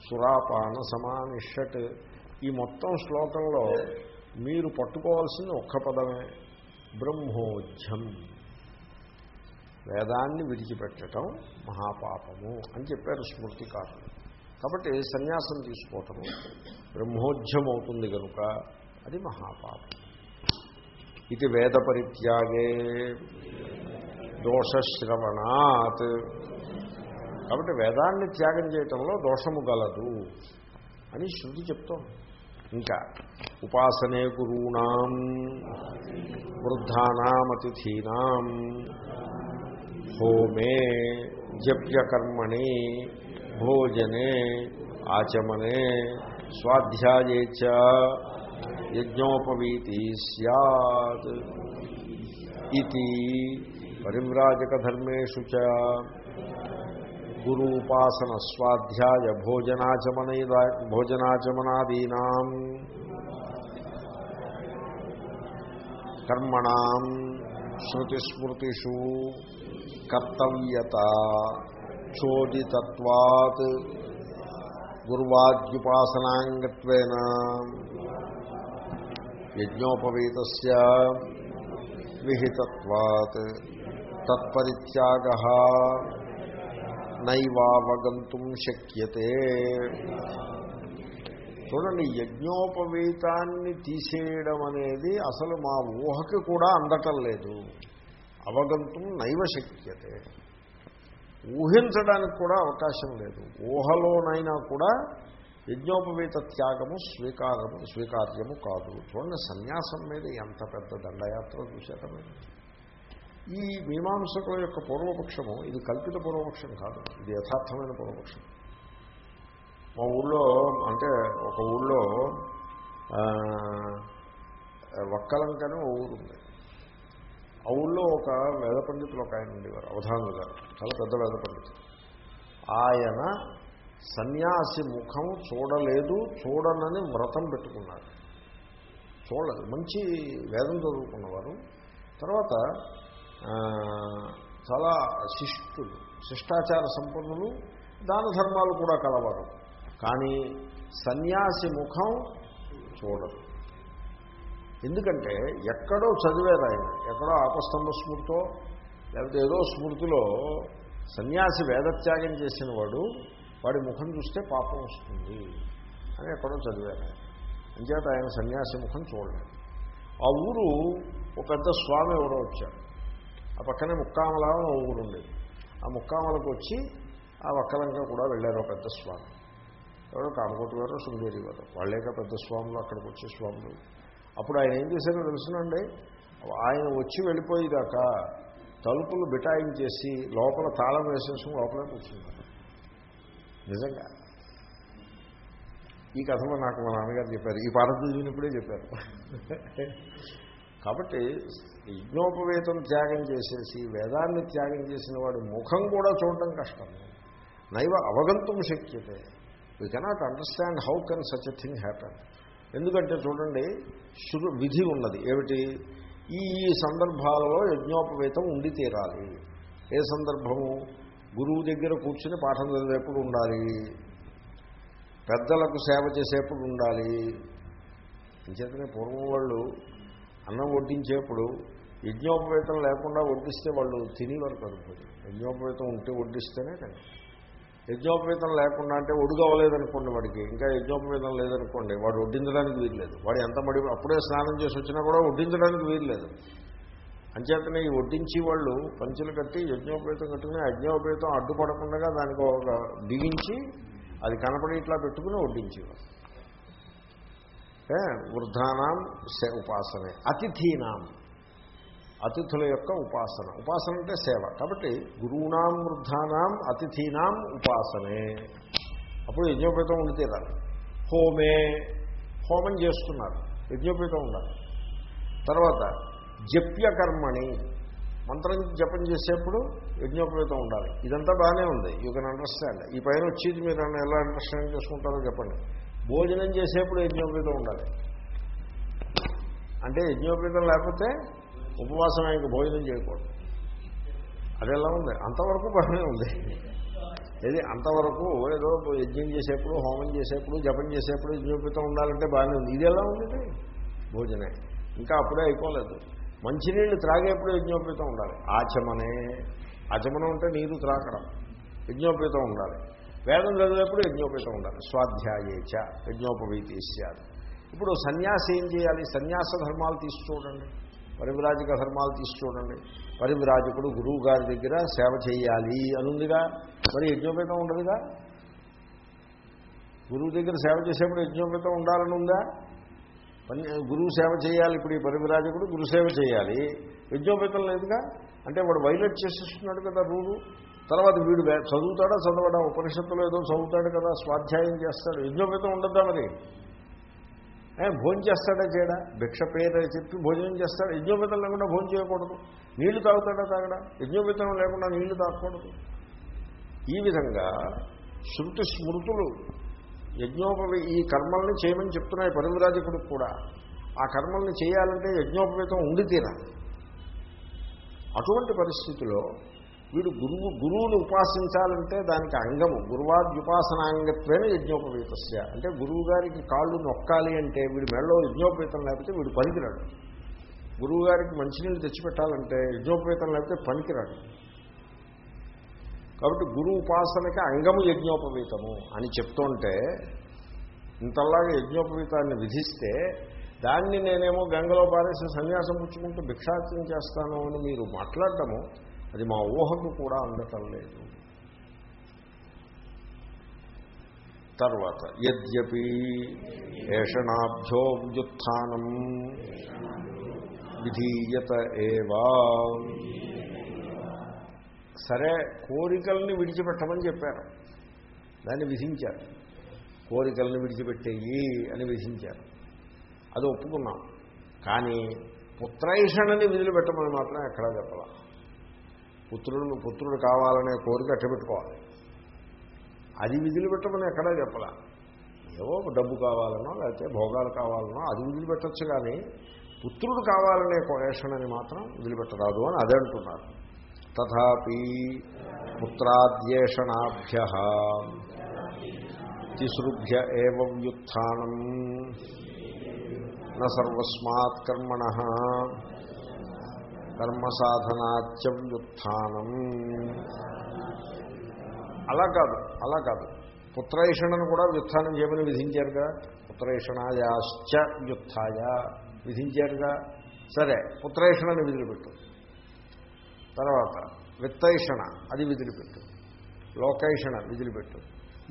సురాపాన సమానిషట్ ఈ మొత్తం శ్లోకంలో మీరు పట్టుకోవాల్సింది ఒక్క పదమే బ్రహ్మోజ్యం వేదాన్ని విడిచిపెట్టడం మహాపాపము అని చెప్పారు స్మృతికారులు. కాబట్టి సన్యాసం తీసుకోవటము బ్రహ్మోజ్యం అవుతుంది కనుక అది మహాపాపం. ఇది వేద పరిత్యాగే దోషశ్రవణాత్. కాబట్టి వేదాన్ని త్యాగం చేయటంలో దోషము గలదు అని శృతి చెప్తోంది. ఇంకా ఉపాసనే గురూణం వృద్ధానామతిథీనాం హోమే జప్యకర్మణి భోజనే ఆచమనే స్వాధ్యాయే యజ్ఞోపవీతి సత్ ఇది పరిమ్రాజకధర్మేషు చ. గురూపాసన స్వాధ్యాయ భోజనాచమన భోజనాచమనాదీనా. కర్మణ శృతిస్మృతిషు కర్తవ్యత చోదితత్వాత్ గురువాద్యుపాసనాంగత్వేన. యజ్ఞోపవీత విహితత్వాత్. తత్పరిత్యాగ నైవావగంతుం శక్యతే. చూడండి యజ్ఞోపవీతాన్ని తీసేయడం అనేది అసలు మా ఊహకి కూడా అందటం లేదు. అవగంతం నైవ శక్యతే. ఊహించడానికి కూడా అవకాశం లేదు. ఊహలోనైనా కూడా యజ్ఞోపవీత త్యాగము స్వీకారము స్వీకార్యము కాదు. చూడండి సన్యాసం మీద ఎంత పెద్ద దండయాత్ర చూశారా ఈ మీమాంసకుల యొక్క పూర్వపక్షము ఇది కల్పిత పూర్వపక్షం కాదు ఇది యథార్థమైన పూర్వపక్షం. మా ఊళ్ళో అంటే ఒక ఊళ్ళో వక్కలంకనే ఒక ఓ ఊరు ఉంది. ఆ ఊళ్ళో ఒక వేద పండితులు ఒక ఆయన ఉండేవారు అవధానులు గారు చాలా పెద్ద వేద పండితులు. ఆయన సన్యాసి ముఖం చూడలేదు చూడనని వ్రతం పెట్టుకున్నారు. చూడలేదు మంచి వేదం చదువుకున్నవారు. తర్వాత చాలా శిష్టులు శిష్టాచార సంపన్నులు దాన ధర్మాలు కూడా కలవారు. కానీ సన్యాసి ముఖం చూడరు. ఎందుకంటే ఎక్కడో చదివారు ఆయన. ఎక్కడో ఆపస్తంభ స్మృతితో లేకపోతే ఏదో స్మృతిలో సన్యాసి వేదత్యాగం చేసిన వాడు వాడి ముఖం చూస్తే పాపం వస్తుంది అని ఎక్కడో చదివారు ఆయన. అంచేత ఆయన సన్యాసి ముఖం చూడలేదు. ఆ ఊరు ఒక పెద్ద స్వామి ఎవరో వచ్చారు. ఆ పక్కనే ముక్కామల ఊరు ఉండేది. ఆ ముక్కామలకు వచ్చి ఆ వక్కలంగా కూడా వెళ్ళారు పెద్ద స్వామి. ఎవరో కామకోటి గారు శృంగేరి గారు. వాళ్ళేక పెద్ద స్వాములు అక్కడికి వచ్చే స్వాములు. అప్పుడు ఆయన ఏం చేశారో తెలుసునండి? ఆయన వచ్చి వెళ్ళిపోయేదాకా తలుపులు బిటాయించేసి లోపల తాళం వేసేసుకుని లోపలే కూర్చున్నారు. నిజంగా. ఈ కథలో నాకు మా నాన్నగారు చెప్పారు. ఈ పాఠం చదివినప్పుడే చెప్పారు. కాబట్టి యజ్ఞోపవేతం త్యాగం చేసేసి వేదాన్ని త్యాగం చేసిన వాడి ముఖం కూడా చూడడం కష్టం. నైవ అవగంతం శక్యతే. We cannot understand how can such a thing happen ఎందుకంటే చూడండి శురు విధి ఉన్నది. ఏమిటి? ఈ ఈ సందర్భాలలో యజ్ఞోపవేతం ఉండి తీరాలి. ఏ సందర్భము? గురువు దగ్గర కూర్చుని పాఠం చదివేప్పుడు ఉండాలి. పెద్దలకు సేవ చేసేప్పుడు ఉండాలి. అంచేతనే పూర్వం వాళ్ళు అన్నం వడ్డించేప్పుడు యజ్ఞోపవేతం లేకుండా వడ్డిస్తే వాళ్ళు తినేవారు కలుగుతుంది యజ్ఞోపవేతం ఉంటే వడ్డిస్తేనే కదా. యజ్ఞోపవేతం లేకుండా అంటే ఒడుగవలేదనుకోండి వాడికి. ఇంకా యజ్ఞోపవేతం లేదనుకోండి వాడు వడ్డించడానికి వీల్లేదు. వాడు ఎంత మడి అప్పుడే స్నానం చేసి వచ్చినా కూడా వడ్డించడానికి వీల్లేదు. అంచేతనే ఈ వడ్డించి వాళ్ళు పంచులు కట్టి యజ్ఞోపేతం కట్టుకుని యజ్ఞోపేతం అడ్డుపడకుండా దానికి ఒక బిగించి అది కనపడి ఇట్లా పెట్టుకుని వడ్డించేవారు. వృద్ధానాం సే- ఉపాసనే అతిథీనాం. అతిథుల యొక్క ఉపాసన. ఉపాసన అంటే సేవ. కాబట్టి గురువునాం వృద్ధానాం అతిథీనాం ఉపాసనే. అప్పుడు యజ్ఞోపేతం ఉండి తీరాలి హోమే. హోమం చేస్తున్నారు. యజ్ఞోపేతం ఉండాలి. తర్వాత జప్యకర్మణి. మంత్రం జపం చేసేప్పుడు యజ్ఞోపేతం ఉండాలి. ఇదంతా బాగానే ఉంది. యూ కెన్ అండర్స్టాండ్ ఈ పైన వచ్చేది మీరు ఎలా అండర్స్టాండ్ చేసుకుంటారో చెప్పండి. భోజనం చేసేప్పుడు యజ్ఞోపేతం ఉండాలి. అంటే యజ్ఞోపేతం లేకపోతే ఉపవాసం ఆయనకు భోజనం చేయకూడదు. అది ఎలా ఉంది? అంతవరకు బాగానే ఉంది. ఏది? అంతవరకు ఏదో యజ్ఞం చేసేప్పుడు హోమం చేసేప్పుడు జపం చేసేప్పుడు యజ్ఞోపేతం ఉండాలంటే బాగానే ఉంది. ఇది ఎలా ఉంది? భోజనే. ఇంకా అప్పుడే అయిపోలేదు. మంచినీళ్ళు త్రాగేప్పుడు యజ్ఞోపేతం ఉండాలి. ఆచమనే. ఆచమనం అంటే నీరు త్రాకడం యజ్ఞోపేతం ఉండాలి. వేదం చదివేప్పుడు యజ్ఞోపేతం ఉండాలి. స్వాధ్యాయేచ యజ్ఞోపవీతీస్యాలు ఇప్పుడు సన్యాసి ఏం చేయాలి? సన్యాస ధర్మాలు తీసి చూడండి. పరివిరాజక ధర్మాలు తీసి చూడండి. పరివిరాజకుడు గురువు గారి దగ్గర సేవ చేయాలి అనుందిగా. మరి యజ్ఞోపేతం ఉండదుగా? గురువు దగ్గర సేవ చేసేప్పుడు యజ్ఞోపేతం ఉండాలని ఉందా పని గురువు సేవ చేయాలి ఇప్పుడు ఈ పరివిరాజకుడు గురుసేవ చేయాలి. యజ్ఞోపేతం లేదుగా? అంటే వాడు వైలెట్ చేసేస్తున్నాడు కదా రూలు. తర్వాత వీడు చదువుతాడా చదవడా? ఉపనిషత్తులో ఏదో చదువుతాడు కదా స్వాధ్యాయం చేస్తాడు. యజ్ఞోపేతం ఉండద్దా మరి? భోజనం చేస్తాడా చేయడా? భిక్ష పేరు చెప్పి భోజనం చేస్తాడు. యజ్ఞోపేతం లేకుండా భోజనం చేయకూడదు. నీళ్ళు తాగుతాడా తాగడా? యజ్ఞోపేతం లేకుండా నీళ్ళు తాగకూడదు. ఈ విధంగా శృతి స్మృతులు యజ్ఞోపవి ఈ కర్మల్ని చేయమని చెప్తున్నాయి పరివిరాజకుడికి కూడా. ఆ కర్మల్ని చేయాలంటే యజ్ఞోపవేతం ఉండి తీరాలి. అటువంటి పరిస్థితిలో వీడు గురువు గురువుని ఉపాసించాలంటే దానికి అంగము. గురువాద్యుపాసనాంగత్వేన యజ్ఞోపవీతస్య. అంటే గురువు గారికి కాళ్ళు నొక్కాలి అంటే వీడి మెడలో యజ్ఞోపవేతం లేకపోతే వీడు పనికిరాడు. గురువు గారికి మంచినీళ్ళు తెచ్చిపెట్టాలంటే యజ్ఞోపవేతం లేకపోతే పనికిరాడు. కాబట్టి గురు ఉపాసనకి అంగము యజ్ఞోపవీతము అని చెప్తుంటే ఇంతలాగా యజ్ఞోపవీతాన్ని విధిస్తే దాన్ని నేనేమో గంగలో పారేసి సన్యాసం పుచ్చుకుంటూ భిక్షాటం చేస్తాను అని మీరు మాట్లాడటము అది మా ఊహకు కూడా అందటం లేదు. తర్వాత యద్యపి ఏషణాభ్యో వ్యుత్నం విధీయత ఏవా. సరే కోరికల్ని విడిచిపెట్టమని చెప్పారు. దాన్ని విధించారు. కోరికల్ని విడిచిపెట్టేయి అని విధించారు. అది ఒప్పుకున్నాం. కానీ పుత్రైషణని పెట్టమని మాత్రం ఎక్కడా చెప్పాలి. పుత్రుడు పుత్రుడు కావాలనే కోరిక అట్టబెట్టుకోవాలి. అది విదిలిపెట్టమని ఎక్కడా చెప్పలా. ఏవో డబ్బు కావాలనో లేకపోతే భోగాలు కావాలనో అది వదిలిపెట్టచ్చు కానీ పుత్రుడు కావాలనే కోరేషణని మాత్రం వదిలిపెట్టరాదు అని అదే అంటున్నారు. తథాపి పుత్రాద్యేషణాభ్య తిసృభ్య ఏవ వ్యుత్థానం న సర్వస్మాత్ కర్మణ కర్మ వ్యుత్థానం. అలా కాదు అలా కాదు. పుత్రైషణను కూడా వ్యుత్థానం చేయమని విధించారుగా పుత్రైషణాయాశ్చ వ్యుత్య విధించారుగా సరే పుత్రైషణని విదిలిపెట్టు. తర్వాత విత్తైషణ అది విదిలిపెట్టు. లోకైషణ విదిలిపెట్టు.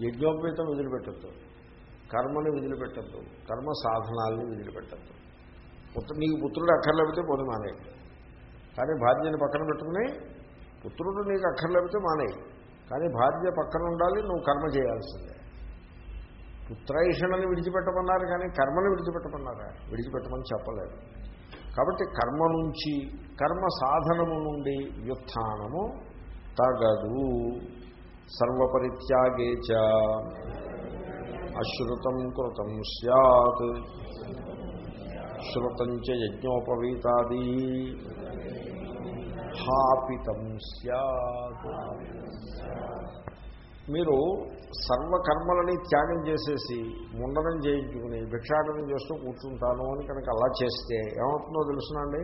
యజ్ఞోపేతం విదిలిపెట్టద్దు. కర్మని విదిలిపెట్టద్దు. కర్మ సాధనాలని విదిలిపెట్టద్దు. పుత్ర నీకు పుత్రుడు అక్కర్లేకపోతే పోదు కానీ భార్యని పక్కన పెట్టుకుని పుత్రుడు నీకు అక్కర్లేకపోతే మానేయి. కానీ భార్య పక్కన ఉండాలి నువ్వు కర్మ చేయాల్సిందే. పుత్రైషణని విడిచిపెట్టమన్నారు కానీ కర్మని విడిచిపెట్టమన్నారా? విడిచిపెట్టమని చెప్పలేదు. కాబట్టి కర్మ నుంచి కర్మ సాధనము నుండి వ్యుత్నము తగదు. సర్వపరిత్యాగే చ. అశ్రుతం కృతం సత్ శ్రుతం చ యజ్ఞోపవీతాది. స్థాపితం మీరు సర్వకర్మలని త్యాగం చేసేసి ముండనం చేయించుకుని భిక్షాటనం చేస్తూ కూర్చుంటాను అని కనుక అలా చేస్తే ఏమవుతుందో తెలుసునండి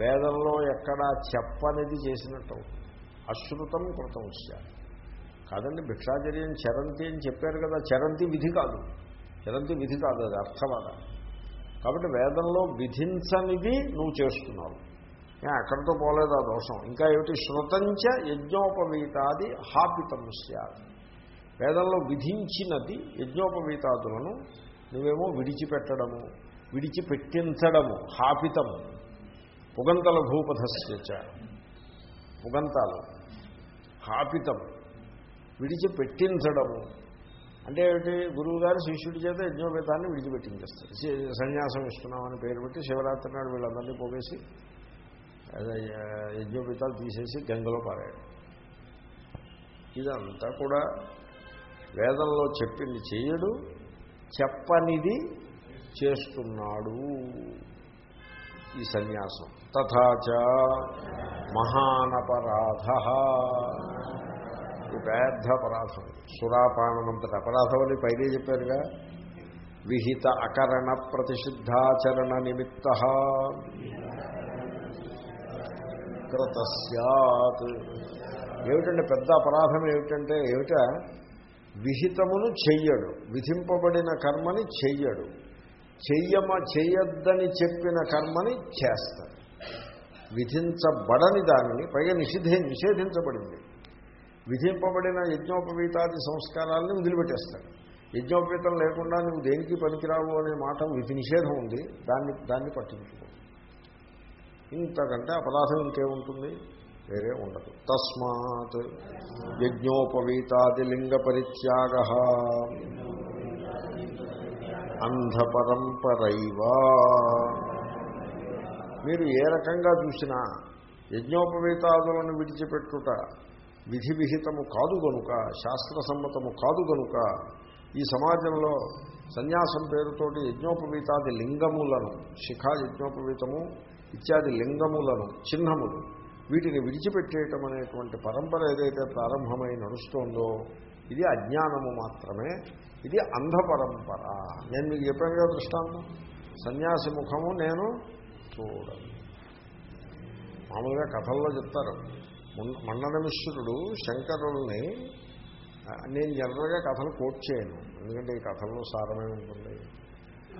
వేదంలో ఎక్కడా చెప్పనిది చేసినట్టు అవుతుంది అశ్రుతం కృతం కాదండి భిక్షాచర్యం చరంతి అని చెప్పారు కదా చరంతి విధి కాదు. చరంతి విధి కాదు అది అర్థవాద. కాబట్టి వేదంలో విధించనిది నువ్వు చేస్తున్నావు. అక్కడితో పోలేదు ఆ దోషం. ఇంకా ఏమిటి? శృతంచ యజ్ఞోపవీతాది హాపితం సార్ వేదంలో విధించినది యజ్ఞోపవీతాదులను నువ్వేమో విడిచిపెట్టడము విడిచిపెట్టించడము హాపితము పుగంతల భూపధస్యచ పుగంతాలు. హాపితం. విడిచిపెట్టించడము. అంటే ఏమిటి? గురువు గారు శిష్యుడి చేత యజ్ఞోపేతాన్ని విడిచిపెట్టించేస్తారు. సన్యాసం ఇస్తున్నామని పేరు పెట్టి శివరాత్రి నాడు వీళ్ళందరినీ పోగేసి యజ్ఞోపేతాలు తీసేసి గంగలో పారాడు ఇదంతా కూడా వేదంలో చెప్పింది చేయడు చెప్పనిది చేస్తున్నాడు. ఈ సన్యాసం. తథాచ మహానపరాధ. ఇది పెద్ద అపరాధం. సురాపానమంతటి అపరాధం అని పైనే చెప్పారుగా విహిత అకరణ ప్రతిషిద్ధాచరణ నిమిత్త. కృత సత్ ఏమిటంటే పెద్ద అపరాధం ఏమిటంటే ఏమిట? విహితమును చెయ్యడు. విధింపబడిన కర్మని చెయ్యడు. చెయ్యమ చెయ్యొద్దని చెప్పిన కర్మని చేస్తాడు. విధించబడని దానిని పైగా నిషిధే నిషేధించబడింది. విధింపబడిన యజ్ఞోపవీతాది సంస్కారాలను వదిలిపెట్టేస్తాడు. యజ్ఞోపవీతం లేకుండా నువ్వు దేనికి పనికిరావు అనే మాట విధి నిషేధం ఉంది. దాన్ని దాన్ని పట్టించుకో. ఇంతకంటే అపరాధం ఇంకేముంటుంది? వేరే ఉండదు. తస్మాత్ యజ్ఞోపవీతాది లింగ పరిత్యాగ అంధపరంపరైవా. మీరు ఏ రకంగా చూసినా యజ్ఞోపవీతాదులను విడిచిపెట్టుట విధి విహితము కాదు గనుక శాస్త్రసమ్మతము కాదు గనుక ఈ సమాజంలో సన్యాసం పేరుతోటి యజ్ఞోపవీతాది లింగములను శిఖా యజ్ఞోపవీతము ఇత్యాది లింగములను చిహ్నములు వీటిని విడిచిపెట్టేయటం అనేటువంటి పరంపర ఏదైతే ప్రారంభమై నడుస్తోందో ఇది అజ్ఞానము మాత్రమే ఇది అంధ పరంపర నేను మీకు చెప్పాను కదా దృష్టాంతం. సన్యాసి ముఖము నేను చూడను. మామూలుగా కథల్లో చెప్తారు. మున్- మండనమిశ్వరుడు శంకరుల్ని నేను జనరల్గా కథలు కోట్ చేయను. ఎందుకంటే ఈ కథల్లో సారమే ఉంటుంది.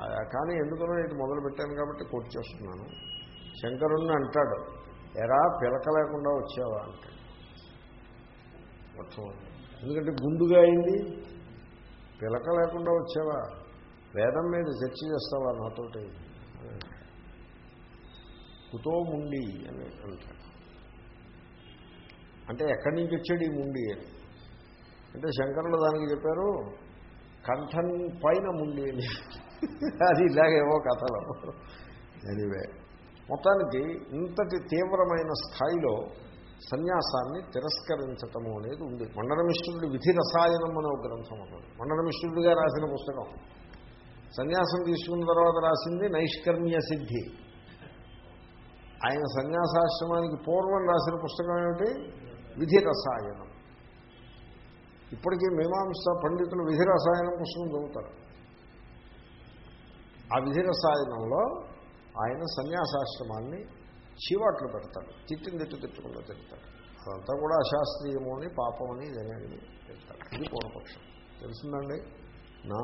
కానీ ఎందుకనో ఇది మొదలు పెట్టాను కాబట్టి కోట్ చేస్తున్నాను. శంకరుణ్ణి అంటాడు ఎరా పిలక లేకుండా వచ్చావా? అంటాడు. మొత్తం ఎందుకంటే గుండుగా అయింది. పిలక లేకుండా వచ్చావా? వేదం మీద చర్చ చేస్తావా నాతోటి? కుతో ముండి అని అంటాడు. అంటే ఎక్కడి నుంచి వచ్చాడు ఈ ముండి అని? అంటే శంకరులు దానికి చెప్పారు కంఠం పైన ముండి అని. అది ఇలాగేవో కథలు. ఎనివే మొత్తానికి ఇంతటి తీవ్రమైన స్థాయిలో సన్యాసాన్ని తిరస్కరించటము అనేది ఉంది. మండనమిశ్రుడి విధి రసాయనం అనే ఒక గ్రంథం ఉన్నది మండనమిశ్రుడిగా రాసిన పుస్తకం. సన్యాసం తీసుకున్న తర్వాత రాసింది నైష్కర్మ్య సిద్ధి. ఆయన సన్యాసాశ్రమానికి పూర్వం రాసిన పుస్తకం ఏమిటి? విధి రసాయనం. ఇప్పటికీ మీమాంస పండితులు విధి రసాయనం పుస్తకం చదువుతారు. ఆ విధి రసాయనంలో ఆయన సన్యాసాశ్రమాన్ని చీవాట్లు పెడతాడు. తిట్టిన తిట్టు తిట్టుకుండా తిడతాడు. అదంతా కూడా అశాస్త్రీయము అని పాపం అని ఇదనేది చెప్తాడు ఇది పూర్వపక్షం. తెలిసిందండి? నా.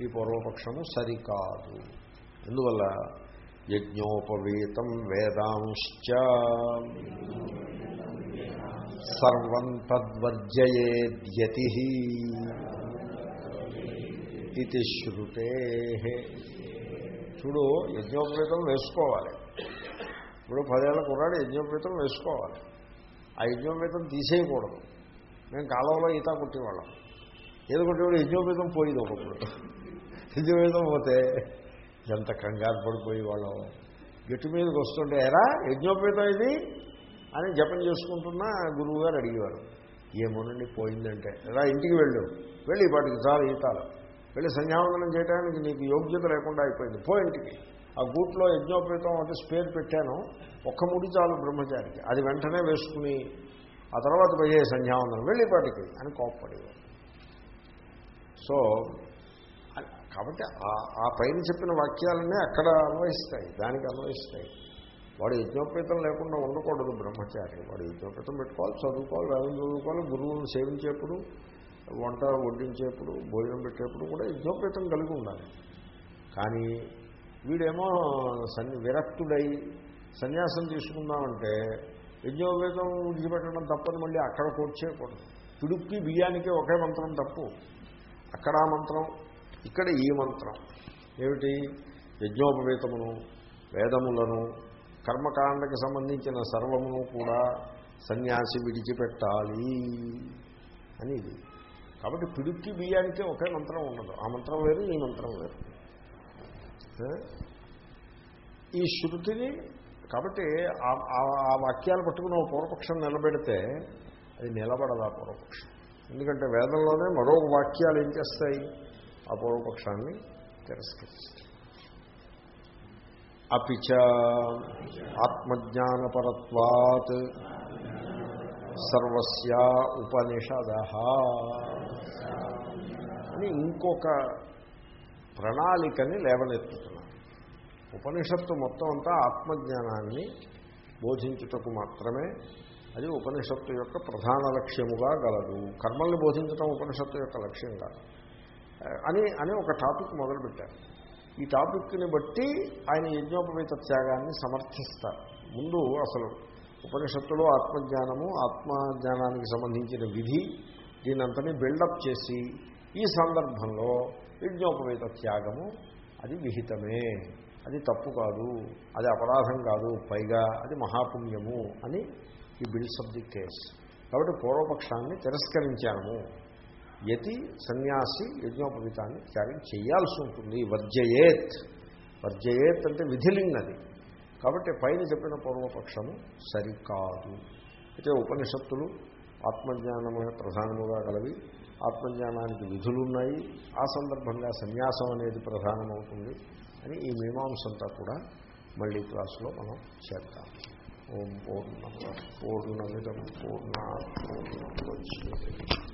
ఈ పూర్వపక్షము సరికాదు. ఎందువల్ల? యజ్ఞోపవీతం వేదాంశ్చ. సర్వం తద్వర్జయేద్యతి ఇది శ్రుతే చూడు యజ్ఞోపేతం వేసుకోవాలి. ఇప్పుడు పదేళ్ళ కుర్రాడు యజ్ఞోపేతం వేసుకోవాలి. ఆ యజ్ఞోపేతం తీసేయకూడదు. మేము కాలంలో ఈత కొట్టేవాళ్ళం. ఏదో కొట్టేవాడు యజ్ఞోపేతం పోయింది ఒకప్పుడు. యజ్ఞోపేతం పోతే ఎంత కంగారు పడిపోయి వాళ్ళం గట్టి మీదకి వస్తుంటే ఎరా యజ్ఞోపేతం ఇది? అని జపం చేసుకుంటున్నా గురువు గారు అడిగేవారు. ఏమోనండి పోయిందంటే. రా ఇంటికి వెళ్ళు. వెళ్ళి వాటికి చాలా ఈతాలు వెళ్ళి సంధ్యావందనం చేయడానికి నీకు యోగ్యత లేకుండా అయిపోయింది. పోయింటికి ఆ గూట్లో యజ్ఞోపేతం అది స్పేర్ పెట్టాను. ఒక్క ముడి చాలు బ్రహ్మచారికి. అది వెంటనే వేసుకుని ఆ తర్వాత పోయే సంధ్యావందనం వెళ్ళిపాటికి అని కోప్పడేవారు సో కాబట్టి ఆ- ఆ పైన చెప్పిన వాక్యాలనే అక్కడ అన్వయిస్తాయి. దానికి అన్వయిస్తాయి. వాడు యజ్ఞోపేతం లేకుండా ఉండకూడదు బ్రహ్మచారి. వాడు యజ్ఞోపేతం పెట్టుకోవాలి చదువుకోవాలి వేదం చదువుకోవాలి గురువులను సేవించేప్పుడు వంట వడ్డించేప్పుడు భోజనం పెట్టేప్పుడు కూడా యుద్ధోపేతం కలిగి ఉండాలి. కానీ వీడేమో సన్ని విరక్తుడై సన్యాసం తీసుకుందామంటే యజ్ఞోపేతం విడిచిపెట్టడం తప్పని మళ్ళీ అక్కడ కూర్చేయకూడదు పిడుక్కి బియ్యానికి ఒకే మంత్రం తప్పు. అక్కడ మంత్రం ఇక్కడ ఈ మంత్రం. ఏమిటి? యజ్ఞోపవేతమును వేదములను కర్మకాండకి సంబంధించిన సర్వమును కూడా సన్యాసి విడిచిపెట్టాలి. అని ఇది. కాబట్టి పిడుక్కి బియ్యానికి ఒకే మంత్రం ఉండదు. ఆ మంత్రం వేరు ఈ మంత్రం వేరు. ఈ శృతిని కాబట్టి ఆ- ఆ వాక్యాలు పట్టుకుని ఒక పూర్వపక్షం నిలబెడితే అది నిలబడదు ఆ పూర్వపక్షం. ఎందుకంటే వేదంలోనే మరో వాక్యాలు ఏం చేస్తాయి? ఆ పూర్వపక్షాన్ని తిరస్కరిస్తాయి. అపిచ ఆత్మజ్ఞానపరత్వాత్ సర్వస్య ఉపనిషద అని ఇంకొక ప్రణాళికని లేవనెత్తుతున్నాను ఉపనిషత్తు మొత్తం అంతా ఆత్మజ్ఞానాన్ని బోధించుటకు మాత్రమే అది ఉపనిషత్తు యొక్క ప్రధాన లక్ష్యముగా గలదు. కర్మల్ని బోధించడం ఉపనిషత్తు యొక్క లక్ష్యం కాదు. అని అని ఒక టాపిక్ మొదలుపెట్టారు. ఈ టాపిక్ని బట్టి ఆయన యజ్ఞోపవేత త్యాగాన్ని సమర్థిస్తారు. ముందు అసలు ఉపనిషత్తులో ఆత్మజ్ఞానము ఆత్మజ్ఞానానికి సంబంధించిన విధి దీనంతని బిల్డప్ చేసి ఈ సందర్భంలో యజ్ఞోపవేత త్యాగము అది విహితమే. అది తప్పు కాదు అది అపరాధం కాదు పైగా అది మహాపుణ్యము అని ఈ బిల్డ్స్ ఆఫ్ ది కేస్. కాబట్టి పూర్వపక్షాన్ని తిరస్కరించాము. యతి సన్యాసి యజ్ఞోపవీతాన్ని త్యాగం చేయాల్సి ఉంటుంది. వర్జయేత్. వర్జయేత్ అంటే విధిలింగది కాబట్టి పైన చెప్పిన పూర్వపక్షము సరికాదు. అయితే ఉపనిషత్తులు ఆత్మజ్ఞానమే ప్రధానముగా కలవి ఆత్మజ్ఞానానికి విధులు ఉన్నాయి ఆ సందర్భంగా సన్యాసం అనేది ప్రధానమవుతుంది అని ఈ మీమాంసంతా కూడా మళ్ళీ క్లాసులో మనం చేద్దాం. ఓం పూర్ణ పూర్ణమిదం పూర్ణ పూర్ణ